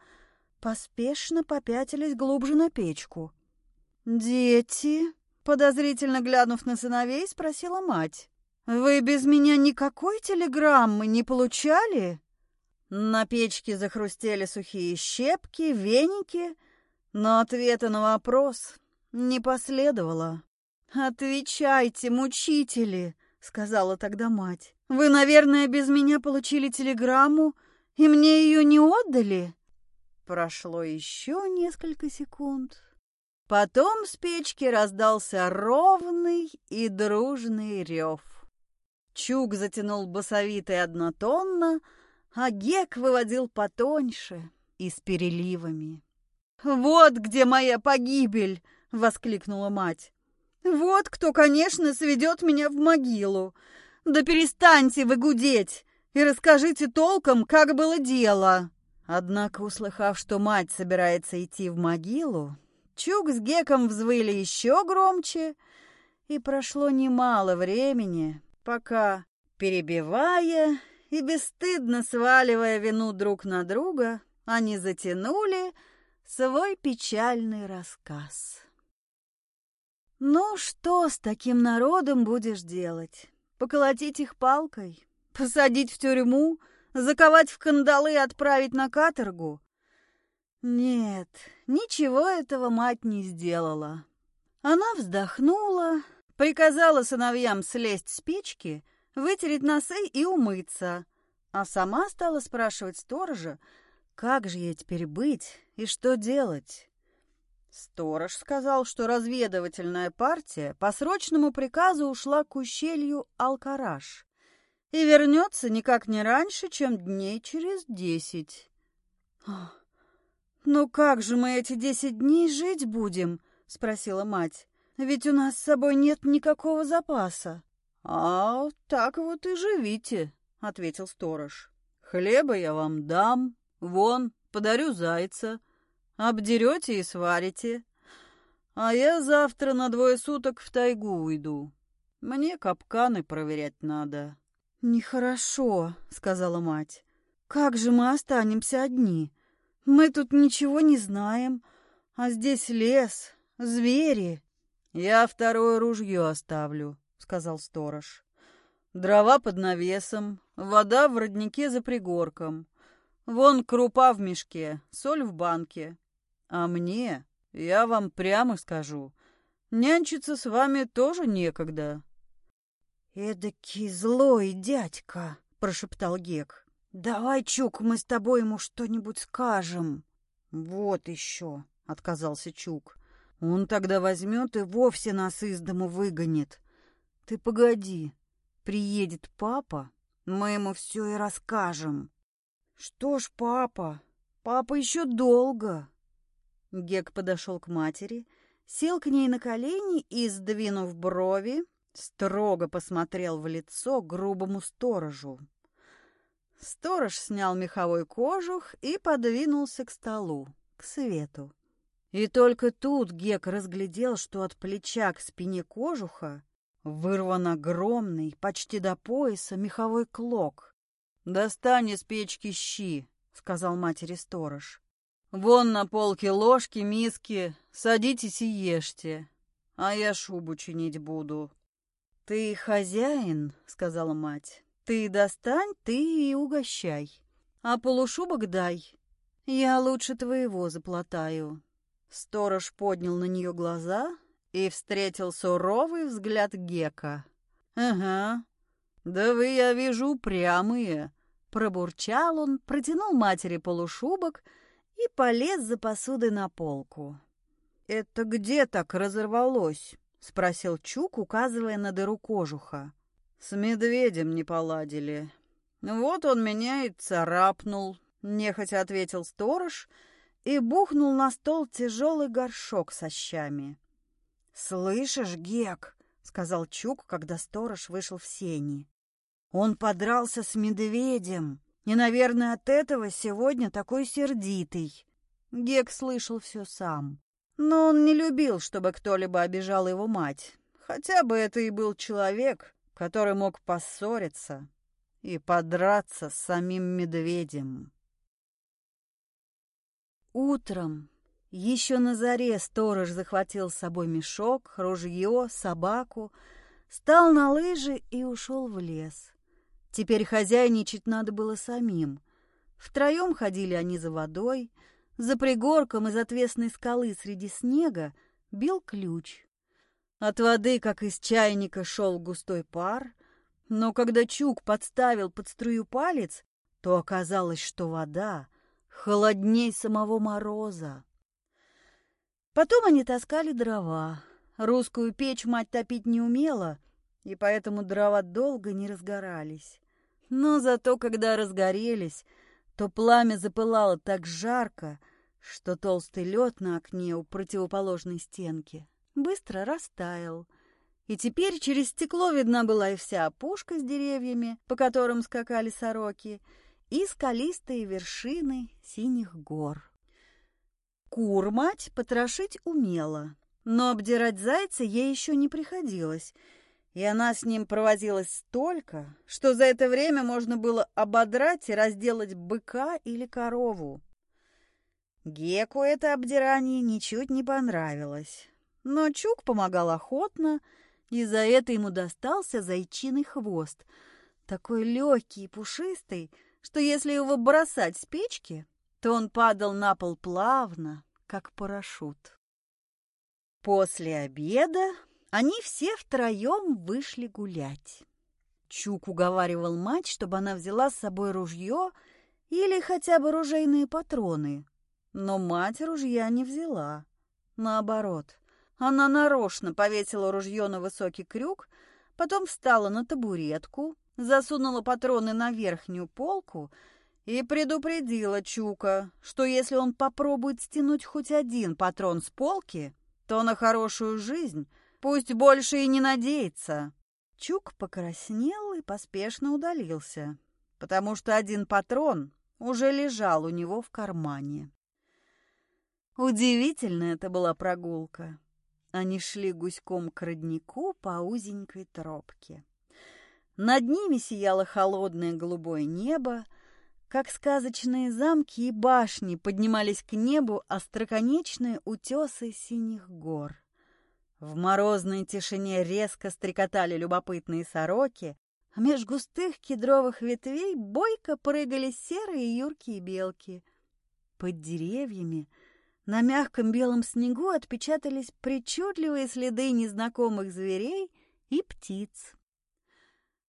поспешно попятились глубже на печку. «Дети?» — подозрительно глянув на сыновей, спросила мать. «Вы без меня никакой телеграммы не получали?» На печке захрустели сухие щепки, веники, но ответа на вопрос не последовало. «Отвечайте, мучители!» — сказала тогда мать. «Вы, наверное, без меня получили телеграмму, и мне ее не отдали?» Прошло еще несколько секунд. Потом с печки раздался ровный и дружный рев. Чук затянул басовитый однотонно, а Гек выводил потоньше и с переливами. «Вот где моя погибель!» — воскликнула мать. «Вот кто, конечно, сведет меня в могилу. Да перестаньте вы гудеть и расскажите толком, как было дело!» Однако, услыхав, что мать собирается идти в могилу, Чук с Геком взвыли еще громче, и прошло немало времени, пока, перебивая и, бесстыдно сваливая вину друг на друга, они затянули свой печальный рассказ. «Ну что с таким народом будешь делать? Поколотить их палкой? Посадить в тюрьму? Заковать в кандалы и отправить на каторгу?» Нет, ничего этого мать не сделала. Она вздохнула, приказала сыновьям слезть с печки — вытереть носы и умыться. А сама стала спрашивать сторожа, как же ей теперь быть и что делать. Сторож сказал, что разведывательная партия по срочному приказу ушла к ущелью Алкараш и вернется никак не раньше, чем дней через десять. «Ну как же мы эти десять дней жить будем?» — спросила мать. «Ведь у нас с собой нет никакого запаса». «А так вот и живите», — ответил сторож. «Хлеба я вам дам, вон, подарю зайца. Обдерете и сварите. А я завтра на двое суток в тайгу уйду. Мне капканы проверять надо. Нехорошо, сказала мать. Как же мы останемся одни? Мы тут ничего не знаем, а здесь лес, звери. Я второе ружье оставлю, сказал сторож. Дрова под навесом, вода в роднике за пригорком. Вон крупа в мешке, соль в банке. А мне я вам прямо скажу, нянчиться с вами тоже некогда. «Эдакий злой дядька», — прошептал Гек. «Давай, Чук, мы с тобой ему что-нибудь скажем». «Вот еще», — отказался Чук. «Он тогда возьмет и вовсе нас из дому выгонит. Ты погоди, приедет папа, мы ему все и расскажем». «Что ж, папа, папа еще долго», Гек подошел к матери, сел к ней на колени и, сдвинув брови, строго посмотрел в лицо грубому сторожу. Сторож снял меховой кожух и подвинулся к столу, к свету. И только тут Гек разглядел, что от плеча к спине кожуха вырван огромный, почти до пояса, меховой клок. «Достань из печки щи», — сказал матери сторож. Вон на полке ложки, миски, садитесь и ешьте, а я шубу чинить буду. Ты хозяин, сказала мать. Ты достань, ты и угощай. А полушубок дай. Я лучше твоего заплатаю. Сторож поднял на нее глаза и встретил суровый взгляд Гека. «Ага, да вы, я вижу, упрямые!» Пробурчал он, протянул матери полушубок и полез за посудой на полку. «Это где так разорвалось?» — спросил Чук, указывая на дыру кожуха. «С медведем не поладили. Вот он меня и царапнул», — нехотя ответил сторож и бухнул на стол тяжелый горшок со щами. «Слышишь, Гек?» — сказал Чук, когда сторож вышел в сени. «Он подрался с медведем. И, наверное, от этого сегодня такой сердитый. Гек слышал все сам. Но он не любил, чтобы кто-либо обижал его мать. Хотя бы это и был человек, который мог поссориться и подраться с самим медведем. Утром, еще на заре, сторож захватил с собой мешок, ружье, собаку, стал на лыжи и ушел в лес. Теперь хозяйничать надо было самим. Втроем ходили они за водой. За пригорком из отвесной скалы среди снега бил ключ. От воды, как из чайника, шел густой пар. Но когда Чук подставил под струю палец, то оказалось, что вода холодней самого мороза. Потом они таскали дрова. Русскую печь мать топить не умела, и поэтому дрова долго не разгорались. Но зато, когда разгорелись, то пламя запылало так жарко, что толстый лед на окне у противоположной стенки быстро растаял. И теперь через стекло видна была и вся опушка с деревьями, по которым скакали сороки, и скалистые вершины синих гор. Кур мать потрошить умела, но обдирать зайца ей еще не приходилось — и она с ним провозилась столько, что за это время можно было ободрать и разделать быка или корову. Геку это обдирание ничуть не понравилось. Но Чук помогал охотно, и за это ему достался зайчиный хвост, такой легкий и пушистый, что если его бросать с печки, то он падал на пол плавно, как парашют. После обеда они все втроем вышли гулять. Чук уговаривал мать, чтобы она взяла с собой ружье или хотя бы ружейные патроны. Но мать ружья не взяла. Наоборот, она нарочно повесила ружье на высокий крюк, потом встала на табуретку, засунула патроны на верхнюю полку и предупредила Чука, что если он попробует стянуть хоть один патрон с полки, то на хорошую жизнь – Пусть больше и не надеется. Чук покраснел и поспешно удалился, потому что один патрон уже лежал у него в кармане. Удивительная это была прогулка. Они шли гуськом к роднику по узенькой тропке. Над ними сияло холодное голубое небо, как сказочные замки и башни поднимались к небу остроконечные утесы синих гор. В морозной тишине резко стрекотали любопытные сороки, а меж густых кедровых ветвей бойко прыгали серые юркие белки. Под деревьями на мягком белом снегу отпечатались причудливые следы незнакомых зверей и птиц.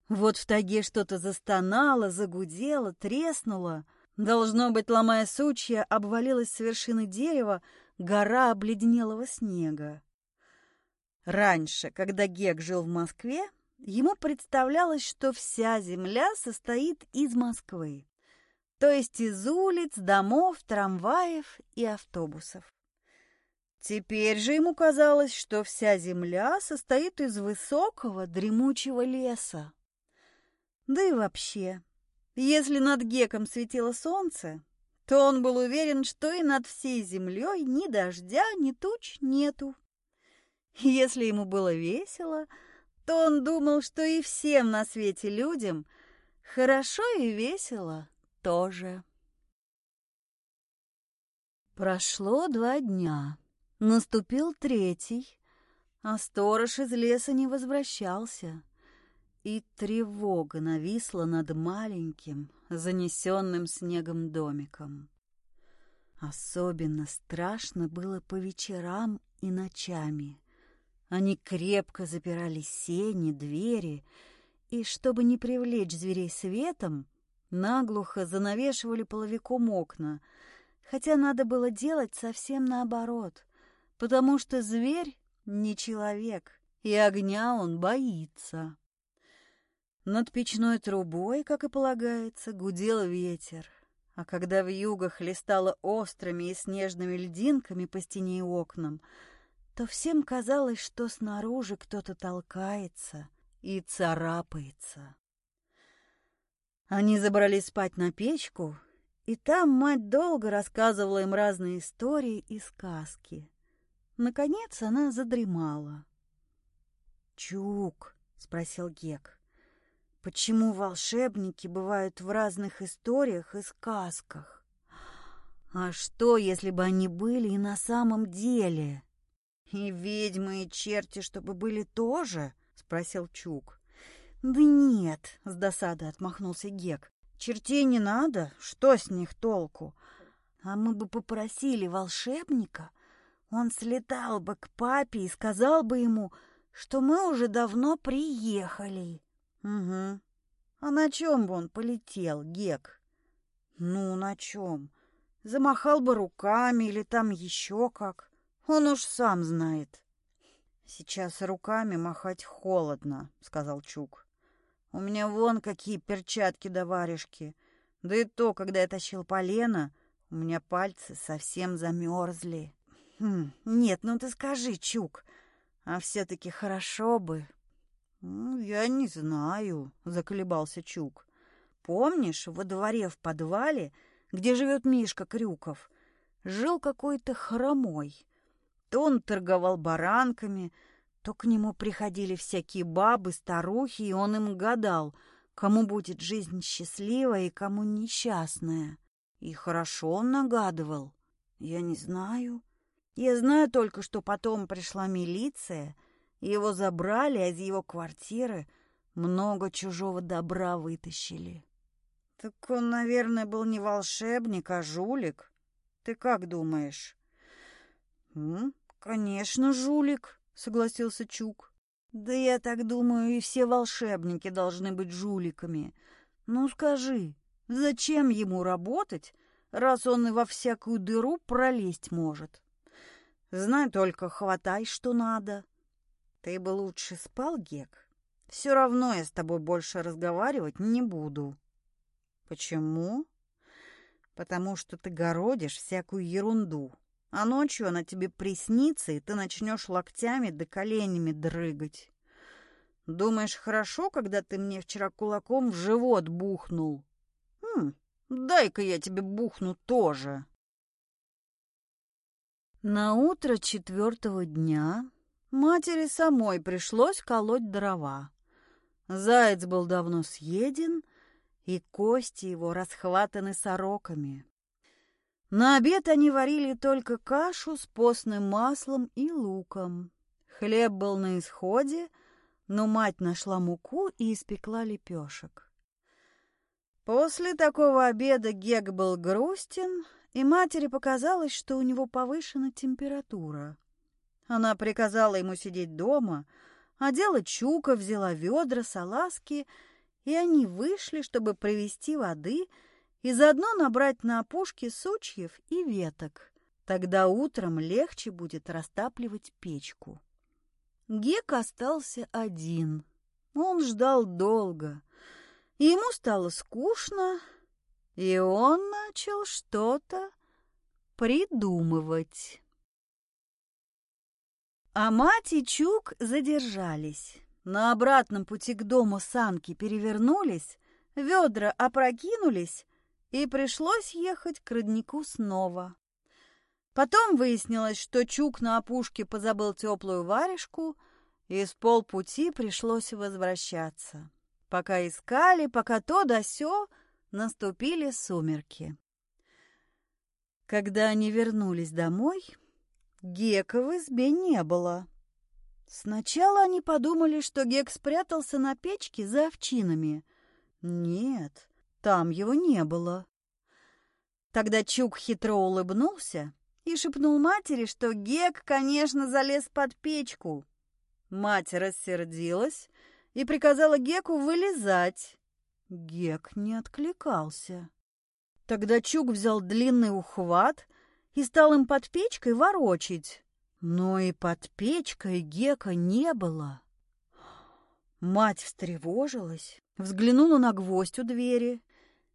Вот в таге что-то застонало, загудело, треснуло. Должно быть, ломая сучья, обвалилась с вершины дерева гора обледенелого снега. Раньше, когда Гек жил в Москве, ему представлялось, что вся земля состоит из Москвы, то есть из улиц, домов, трамваев и автобусов. Теперь же ему казалось, что вся земля состоит из высокого дремучего леса. Да и вообще, если над Геком светило солнце, то он был уверен, что и над всей землей ни дождя, ни туч нету. Если ему было весело, то он думал, что и всем на свете людям хорошо и весело тоже. Прошло два дня. Наступил третий, а сторож из леса не возвращался и тревога нависла над маленьким, занесенным снегом домиком. Особенно страшно было по вечерам и ночами. Они крепко запирали сени, двери, и, чтобы не привлечь зверей светом, наглухо занавешивали половиком окна, хотя надо было делать совсем наоборот, потому что зверь не человек, и огня он боится. Над печной трубой, как и полагается, гудел ветер, а когда в юго хлестало острыми и снежными льдинками по стене и окнам, то всем казалось, что снаружи кто-то толкается и царапается. Они забрались спать на печку, и там мать долго рассказывала им разные истории и сказки. Наконец она задремала. «Чук», — спросил Гек, Почему волшебники бывают в разных историях и сказках? А что, если бы они были и на самом деле? И ведьмы, и черти, чтобы были тоже? Спросил Чук. Да нет, с досадой отмахнулся Гек. Чертей не надо, что с них толку? А мы бы попросили волшебника, он слетал бы к папе и сказал бы ему, что мы уже давно приехали. Угу. А на чем бы он полетел, Гек? Ну, на чем? Замахал бы руками или там еще как. Он уж сам знает. Сейчас руками махать холодно, сказал Чук. У меня вон какие перчатки да варежки. Да и то, когда я тащил полено, у меня пальцы совсем замерзли. Хм, нет, ну ты скажи, Чук, а все-таки хорошо бы, «Ну, «Я не знаю», — заколебался Чук. «Помнишь, во дворе в подвале, где живет Мишка Крюков, жил какой-то хромой. То он торговал баранками, то к нему приходили всякие бабы, старухи, и он им гадал, кому будет жизнь счастливая и кому несчастная. И хорошо он нагадывал. Я не знаю. Я знаю только, что потом пришла милиция — его забрали, а из его квартиры много чужого добра вытащили. Так он, наверное, был не волшебник, а жулик. Ты как думаешь? М? Конечно, жулик, согласился Чук. Да я так думаю, и все волшебники должны быть жуликами. Ну скажи, зачем ему работать, раз он и во всякую дыру пролезть может? Знай только, хватай, что надо. Ты бы лучше спал, Гек? Все равно я с тобой больше разговаривать не буду. Почему? Потому что ты городишь всякую ерунду. А ночью она тебе приснится, и ты начнешь локтями да коленями дрыгать. Думаешь, хорошо, когда ты мне вчера кулаком в живот бухнул? Хм, дай-ка я тебе бухну тоже. На утро четвертого дня матери самой пришлось колоть дрова. Заяц был давно съеден, и кости его расхватаны сороками. На обед они варили только кашу с постным маслом и луком. Хлеб был на исходе, но мать нашла муку и испекла лепешек. После такого обеда Гек был грустен, и матери показалось, что у него повышена температура. Она приказала ему сидеть дома, одела чука, взяла ведра, салазки, и они вышли, чтобы привезти воды и заодно набрать на опушке сучьев и веток. Тогда утром легче будет растапливать печку. Гек остался один. Он ждал долго. Ему стало скучно, и он начал что-то придумывать. А мать и Чук задержались. На обратном пути к дому санки перевернулись, ведра опрокинулись, и пришлось ехать к роднику снова. Потом выяснилось, что Чук на опушке позабыл теплую варежку, и с полпути пришлось возвращаться. Пока искали, пока то да сё, наступили сумерки. Когда они вернулись домой, Гека в избе не было. Сначала они подумали, что Гек спрятался на печке за овчинами. Нет, там его не было. Тогда Чук хитро улыбнулся и шепнул матери, что Гек, конечно, залез под печку. Мать рассердилась и приказала Геку вылезать. Гек не откликался. Тогда Чук взял длинный ухват и стал им под печкой ворочить. Но и под печкой Гека не было. Мать встревожилась, взглянула на гвоздь у двери.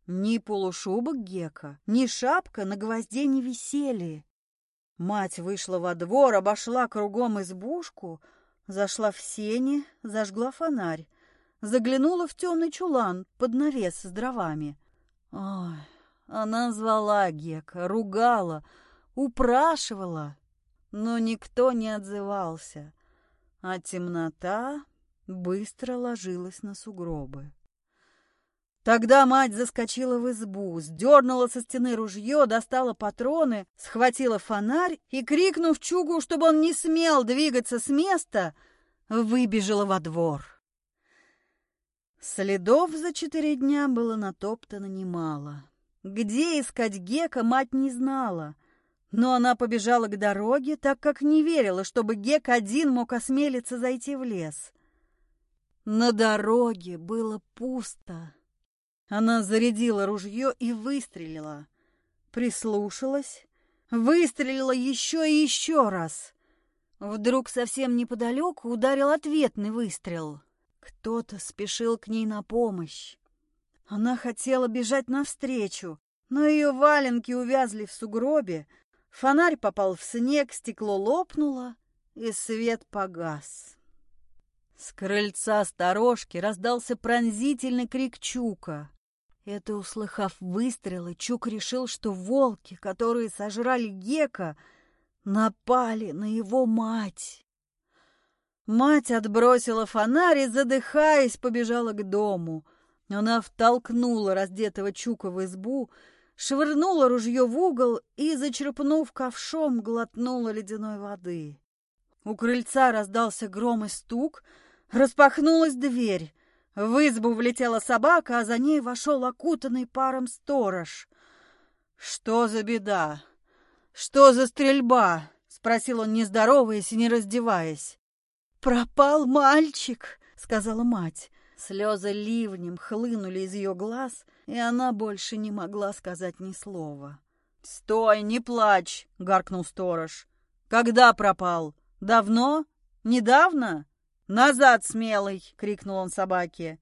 Ни полушубок Гека, ни шапка на гвозде не висели. Мать вышла во двор, обошла кругом избушку, зашла в сени, зажгла фонарь, заглянула в темный чулан под навес с дровами. Ой, она звала Гека, ругала, упрашивала, но никто не отзывался, а темнота быстро ложилась на сугробы. Тогда мать заскочила в избу, сдернула со стены ружье, достала патроны, схватила фонарь и, крикнув Чугу, чтобы он не смел двигаться с места, выбежала во двор. Следов за четыре дня было натоптано немало. Где искать Гека, мать не знала. Но она побежала к дороге, так как не верила, чтобы Гек один мог осмелиться зайти в лес. На дороге было пусто. Она зарядила ружье и выстрелила. Прислушалась, выстрелила еще и еще раз. Вдруг совсем неподалеку ударил ответный выстрел. Кто-то спешил к ней на помощь. Она хотела бежать навстречу, но ее валенки увязли в сугробе, Фонарь попал в снег, стекло лопнуло, и свет погас. С крыльца сторожки раздался пронзительный крик Чука. Это услыхав выстрелы, Чук решил, что волки, которые сожрали Гека, напали на его мать. Мать отбросила фонарь и, задыхаясь, побежала к дому. Она втолкнула раздетого Чука в избу, швырнула ружье в угол и, зачерпнув ковшом, глотнула ледяной воды. У крыльца раздался гром и стук, распахнулась дверь. В избу влетела собака, а за ней вошел окутанный паром сторож. «Что за беда? Что за стрельба?» — спросил он, не здороваясь и не раздеваясь. «Пропал мальчик», — сказала мать. Слезы ливнем хлынули из ее глаз, и она больше не могла сказать ни слова. «Стой, не плачь!» — гаркнул сторож. «Когда пропал? Давно? Недавно? Назад, смелый!» — крикнул он собаке.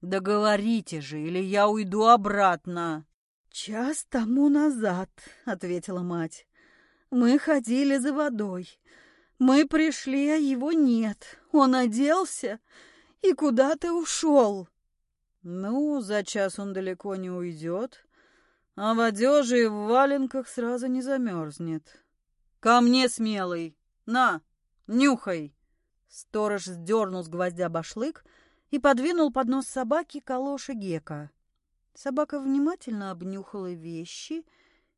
«Договорите же, или я уйду обратно!» «Час тому назад», — ответила мать. «Мы ходили за водой. Мы пришли, а его нет. Он оделся и куда ты ушел?» «Ну, за час он далеко не уйдет, а в одежде и в валенках сразу не замерзнет. Ко мне, смелый! На, нюхай!» Сторож сдернул с гвоздя башлык и подвинул под нос собаки калоши Гека. Собака внимательно обнюхала вещи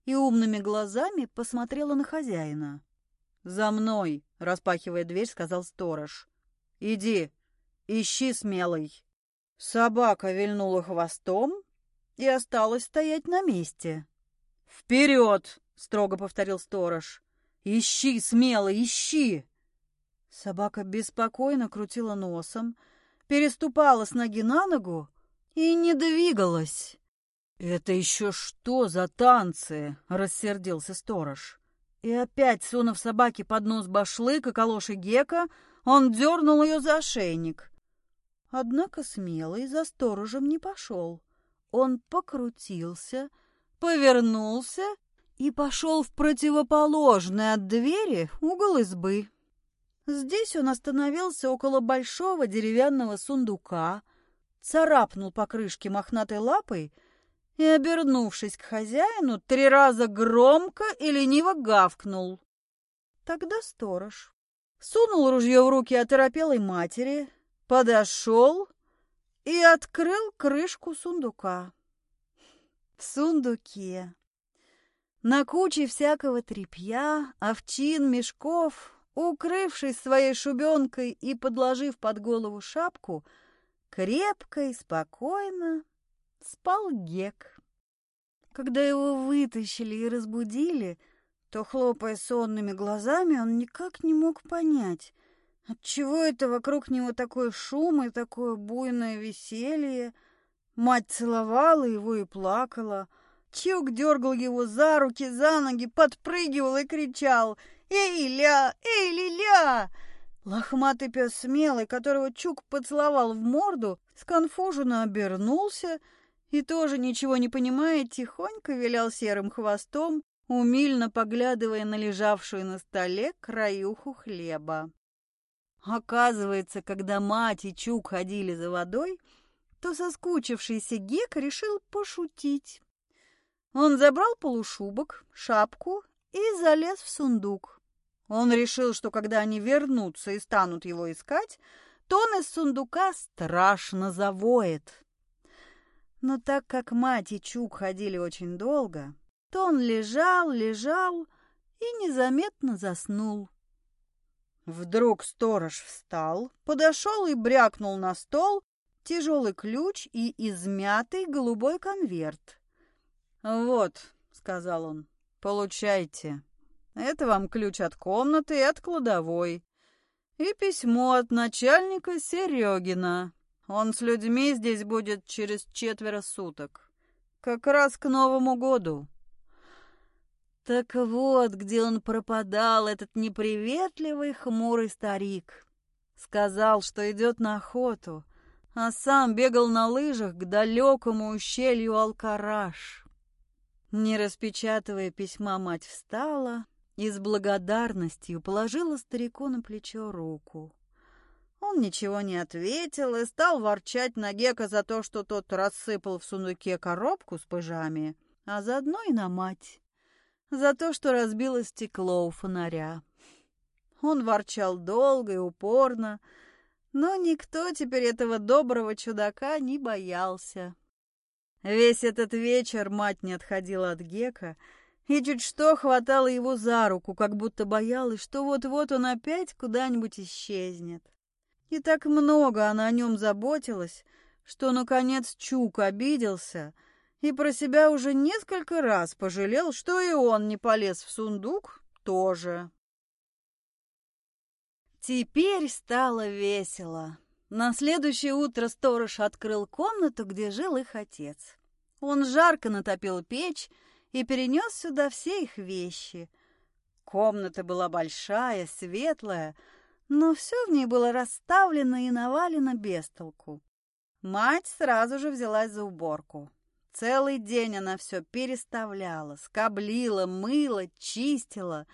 и умными глазами посмотрела на хозяина. «За мной!» — распахивая дверь, сказал сторож. «Иди, ищи смелый!» Собака вильнула хвостом и осталась стоять на месте. «Вперед!» — строго повторил сторож. «Ищи, смело, ищи!» Собака беспокойно крутила носом, переступала с ноги на ногу и не двигалась. «Это еще что за танцы?» — рассердился сторож. И опять, сунув собаке под нос башлык и калоши Гека, он дернул ее за ошейник. Однако смелый за сторожем не пошел. Он покрутился, повернулся и пошел в противоположный от двери угол избы. Здесь он остановился около большого деревянного сундука, царапнул по крышке мохнатой лапой и, обернувшись к хозяину, три раза громко и лениво гавкнул. Тогда сторож сунул ружье в руки оторопелой матери, подошел и открыл крышку сундука. В сундуке на куче всякого тряпья, овчин, мешков Укрывшись своей шубенкой и подложив под голову шапку, крепко и спокойно спал Гек. Когда его вытащили и разбудили, то, хлопая сонными глазами, он никак не мог понять, отчего это вокруг него такой шум и такое буйное веселье. Мать целовала его и плакала. Чук дергал его за руки, за ноги, подпрыгивал и кричал — «Эй-ля! Эй-ля-ля!» Лохматый пес смелый, которого Чук поцеловал в морду, сконфуженно обернулся и, тоже ничего не понимая, тихонько вилял серым хвостом, умильно поглядывая на лежавшую на столе краюху хлеба. Оказывается, когда мать и Чук ходили за водой, то соскучившийся Гек решил пошутить. Он забрал полушубок, шапку и залез в сундук. Он решил, что когда они вернутся и станут его искать, то он из сундука страшно завоет. Но так как мать и Чук ходили очень долго, то он лежал, лежал и незаметно заснул. Вдруг сторож встал, подошел и брякнул на стол тяжелый ключ и измятый голубой конверт. «Вот», — сказал он, — «получайте». Это вам ключ от комнаты и от кладовой. И письмо от начальника Серегина. Он с людьми здесь будет через четверо суток. Как раз к Новому году. Так вот, где он пропадал, этот неприветливый хмурый старик. Сказал, что идет на охоту, а сам бегал на лыжах к далекому ущелью Алкараш. Не распечатывая письма, мать встала, и с благодарностью положила старику на плечо руку. Он ничего не ответил и стал ворчать на Гека за то, что тот рассыпал в сундуке коробку с пыжами, а заодно и на мать, за то, что разбило стекло у фонаря. Он ворчал долго и упорно, но никто теперь этого доброго чудака не боялся. Весь этот вечер мать не отходила от Гека, и чуть что хватала его за руку, как будто боялась, что вот-вот он опять куда-нибудь исчезнет. И так много она о нем заботилась, что, наконец, Чук обиделся и про себя уже несколько раз пожалел, что и он не полез в сундук тоже. Теперь стало весело. На следующее утро сторож открыл комнату, где жил их отец. Он жарко натопил печь, и перенес сюда все их вещи. Комната была большая, светлая, но все в ней было расставлено и навалено без толку. Мать сразу же взялась за уборку. Целый день она все переставляла, скоблила, мыла, чистила.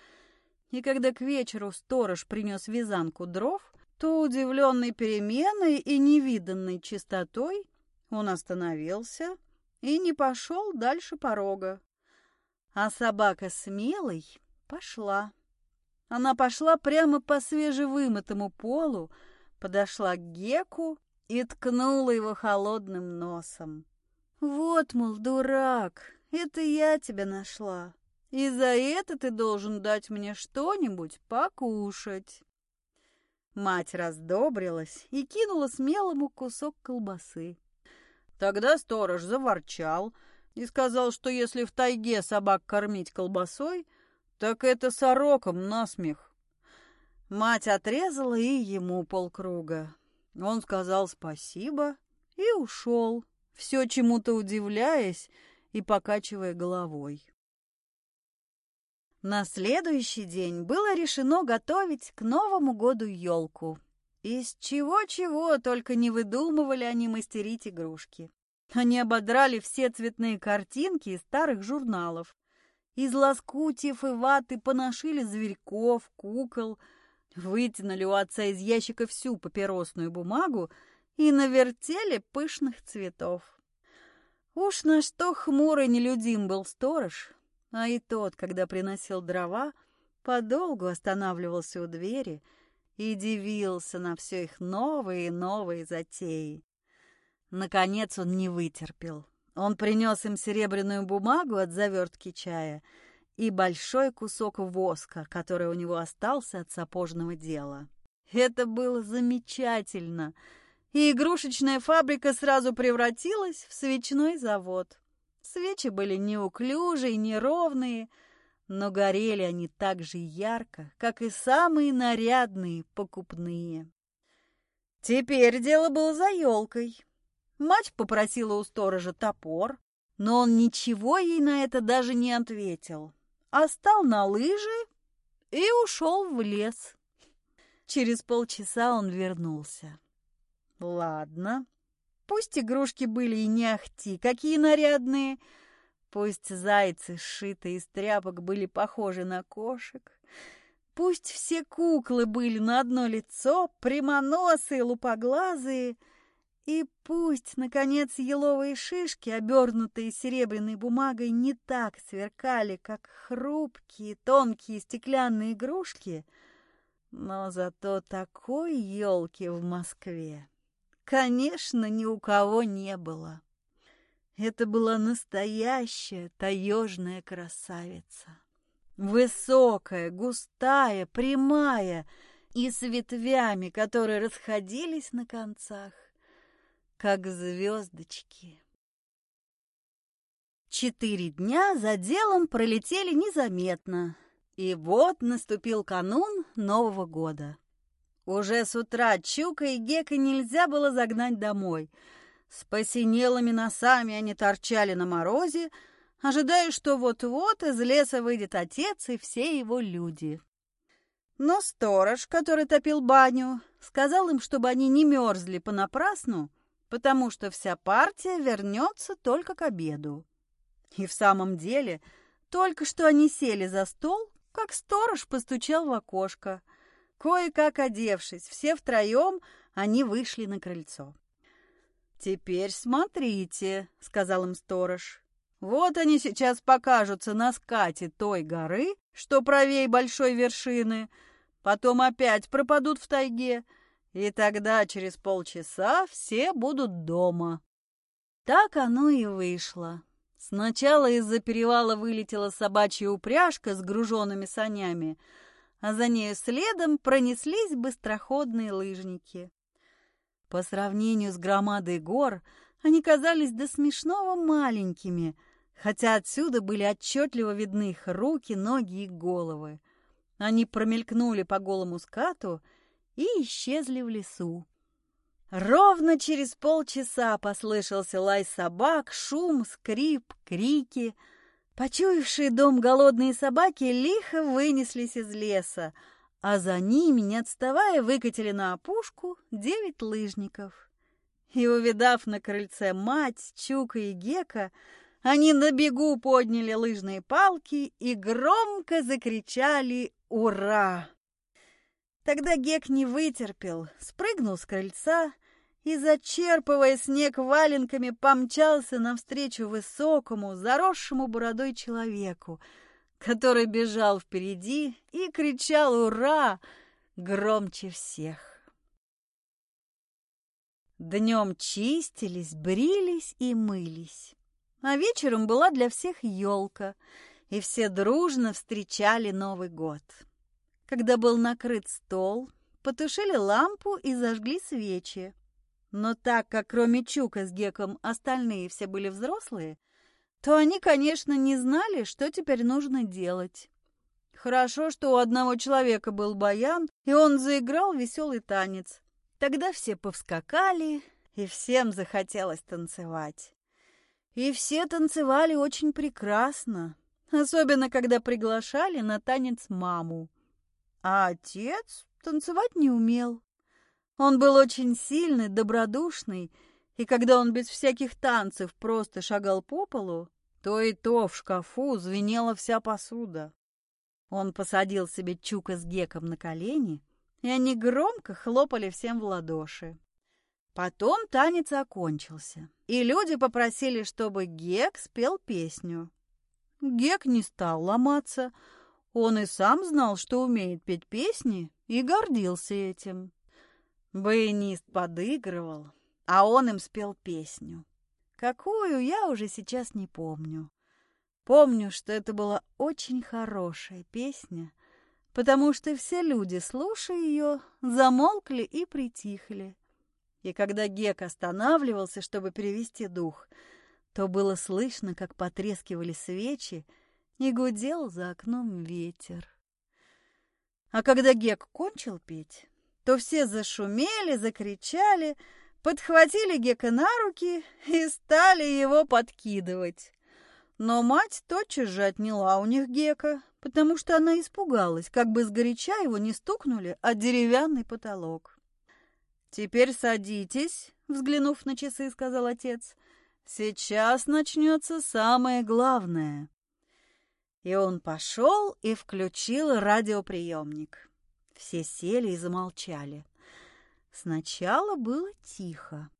И когда к вечеру сторож принес вязанку дров, то, удивленный переменой и невиданной чистотой, он остановился и не пошел дальше порога. А собака смелой пошла. Она пошла прямо по свежевымытому полу, подошла к Геку и ткнула его холодным носом. «Вот, мол, дурак, это я тебя нашла, и за это ты должен дать мне что-нибудь покушать». Мать раздобрилась и кинула смелому кусок колбасы. Тогда сторож заворчал и сказал, что если в тайге собак кормить колбасой, так это сороком насмех. Мать отрезала и ему полкруга. Он сказал спасибо и ушел, все чему-то удивляясь и покачивая головой. На следующий день было решено готовить к Новому году елку. Из чего-чего только не выдумывали они мастерить игрушки. Они ободрали все цветные картинки из старых журналов. Из лоскутьев и ваты поношили зверьков, кукол, вытянули у отца из ящика всю папиросную бумагу и навертели пышных цветов. Уж на что хмурый нелюдим был сторож, а и тот, когда приносил дрова, подолгу останавливался у двери и дивился на все их новые и новые затеи. Наконец он не вытерпел. Он принес им серебряную бумагу от завертки чая и большой кусок воска, который у него остался от сапожного дела. Это было замечательно, и игрушечная фабрика сразу превратилась в свечной завод. Свечи были неуклюжие, неровные, но горели они так же ярко, как и самые нарядные покупные. Теперь дело было за елкой. Мать попросила у сторожа топор, но он ничего ей на это даже не ответил, а стал на лыжи и ушел в лес. Через полчаса он вернулся. Ладно, пусть игрушки были и не ахти, какие нарядные, пусть зайцы, сшитые из тряпок, были похожи на кошек, пусть все куклы были на одно лицо, прямоносые, лупоглазые — и пусть, наконец, еловые шишки, обернутые серебряной бумагой, не так сверкали, как хрупкие, тонкие стеклянные игрушки, но зато такой елки в Москве, конечно, ни у кого не было. Это была настоящая таежная красавица. Высокая, густая, прямая и с ветвями, которые расходились на концах как звездочки. Четыре дня за делом пролетели незаметно, и вот наступил канун Нового года. Уже с утра Чука и Гека нельзя было загнать домой. С посинелыми носами они торчали на морозе, ожидая, что вот-вот из леса выйдет отец и все его люди. Но сторож, который топил баню, сказал им, чтобы они не мерзли понапрасну, потому что вся партия вернется только к обеду. И в самом деле, только что они сели за стол, как сторож постучал в окошко. Кое-как одевшись, все втроем они вышли на крыльцо. «Теперь смотрите», — сказал им сторож. «Вот они сейчас покажутся на скате той горы, что правее большой вершины, потом опять пропадут в тайге, и тогда через полчаса все будут дома. Так оно и вышло. Сначала из-за перевала вылетела собачья упряжка с груженными санями, а за нею следом пронеслись быстроходные лыжники. По сравнению с громадой гор они казались до смешного маленькими, хотя отсюда были отчетливо видны их руки, ноги и головы. Они промелькнули по голому скату и исчезли в лесу. Ровно через полчаса послышался лай собак, шум, скрип, крики. Почуявшие дом голодные собаки лихо вынеслись из леса, а за ними, не отставая, выкатили на опушку девять лыжников. И, увидав на крыльце мать, Чука и Гека, они на бегу подняли лыжные палки и громко закричали «Ура!». Тогда Гек не вытерпел, спрыгнул с крыльца и, зачерпывая снег валенками, помчался навстречу высокому, заросшему бородой человеку, который бежал впереди и кричал «Ура!» громче всех. Днем чистились, брились и мылись. А вечером была для всех елка, и все дружно встречали Новый год. Когда был накрыт стол, потушили лампу и зажгли свечи. Но так как кроме Чука с Геком остальные все были взрослые, то они, конечно, не знали, что теперь нужно делать. Хорошо, что у одного человека был баян, и он заиграл веселый танец. Тогда все повскакали, и всем захотелось танцевать. И все танцевали очень прекрасно, особенно когда приглашали на танец маму. А отец танцевать не умел. Он был очень сильный, добродушный, и когда он без всяких танцев просто шагал по полу, то и то в шкафу звенела вся посуда. Он посадил себе Чука с Геком на колени, и они громко хлопали всем в ладоши. Потом танец окончился, и люди попросили, чтобы Гек спел песню. Гек не стал ломаться. Он и сам знал, что умеет петь песни, и гордился этим. Баянист подыгрывал, а он им спел песню. Какую, я уже сейчас не помню. Помню, что это была очень хорошая песня, потому что все люди, слушая ее, замолкли и притихли. И когда Гек останавливался, чтобы перевести дух, то было слышно, как потрескивали свечи, и гудел за окном ветер. А когда Гек кончил петь, то все зашумели, закричали, подхватили Гека на руки и стали его подкидывать. Но мать тотчас же отняла у них Гека, потому что она испугалась, как бы сгоряча его не стукнули о деревянный потолок. «Теперь садитесь», — взглянув на часы, сказал отец. «Сейчас начнется самое главное». И он пошел и включил радиоприемник. Все сели и замолчали. Сначала было тихо.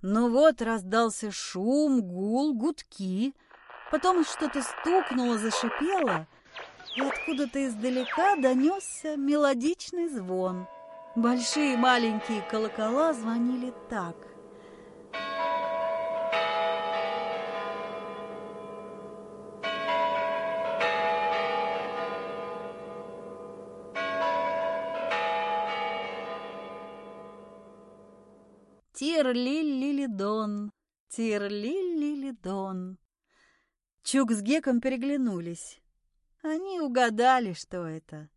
Но вот раздался шум, гул, гудки. Потом что-то стукнуло, зашипело, и откуда-то издалека донесся мелодичный звон — Большие маленькие колокола звонили так. Тир-ли-ли-ли-дон, тир-ли-ли-ли-дон. Чук с Геком переглянулись. Они угадали, что это.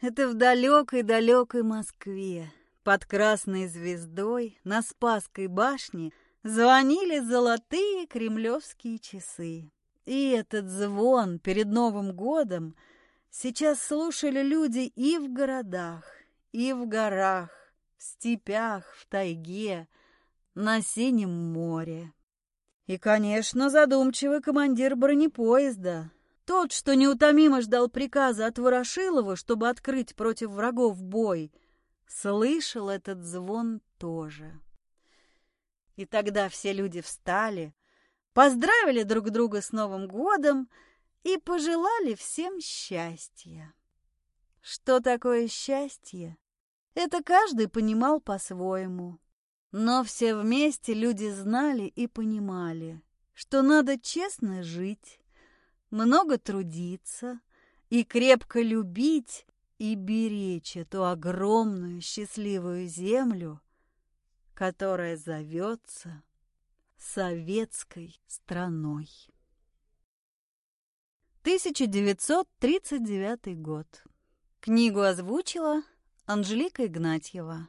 Это в далекой-далекой Москве, под красной звездой, на Спасской башне, звонили золотые кремлевские часы. И этот звон перед Новым годом сейчас слушали люди и в городах, и в горах, в степях, в тайге, на синем море. И, конечно, задумчивый командир бронепоезда, тот, что неутомимо ждал приказа от Ворошилова, чтобы открыть против врагов бой, слышал этот звон тоже. И тогда все люди встали, поздравили друг друга с Новым годом и пожелали всем счастья. Что такое счастье? Это каждый понимал по-своему. Но все вместе люди знали и понимали, что надо честно жить, много трудиться и крепко любить и беречь эту огромную счастливую землю, которая зовется советской страной. 1939 год. Книгу озвучила Анжелика Игнатьева.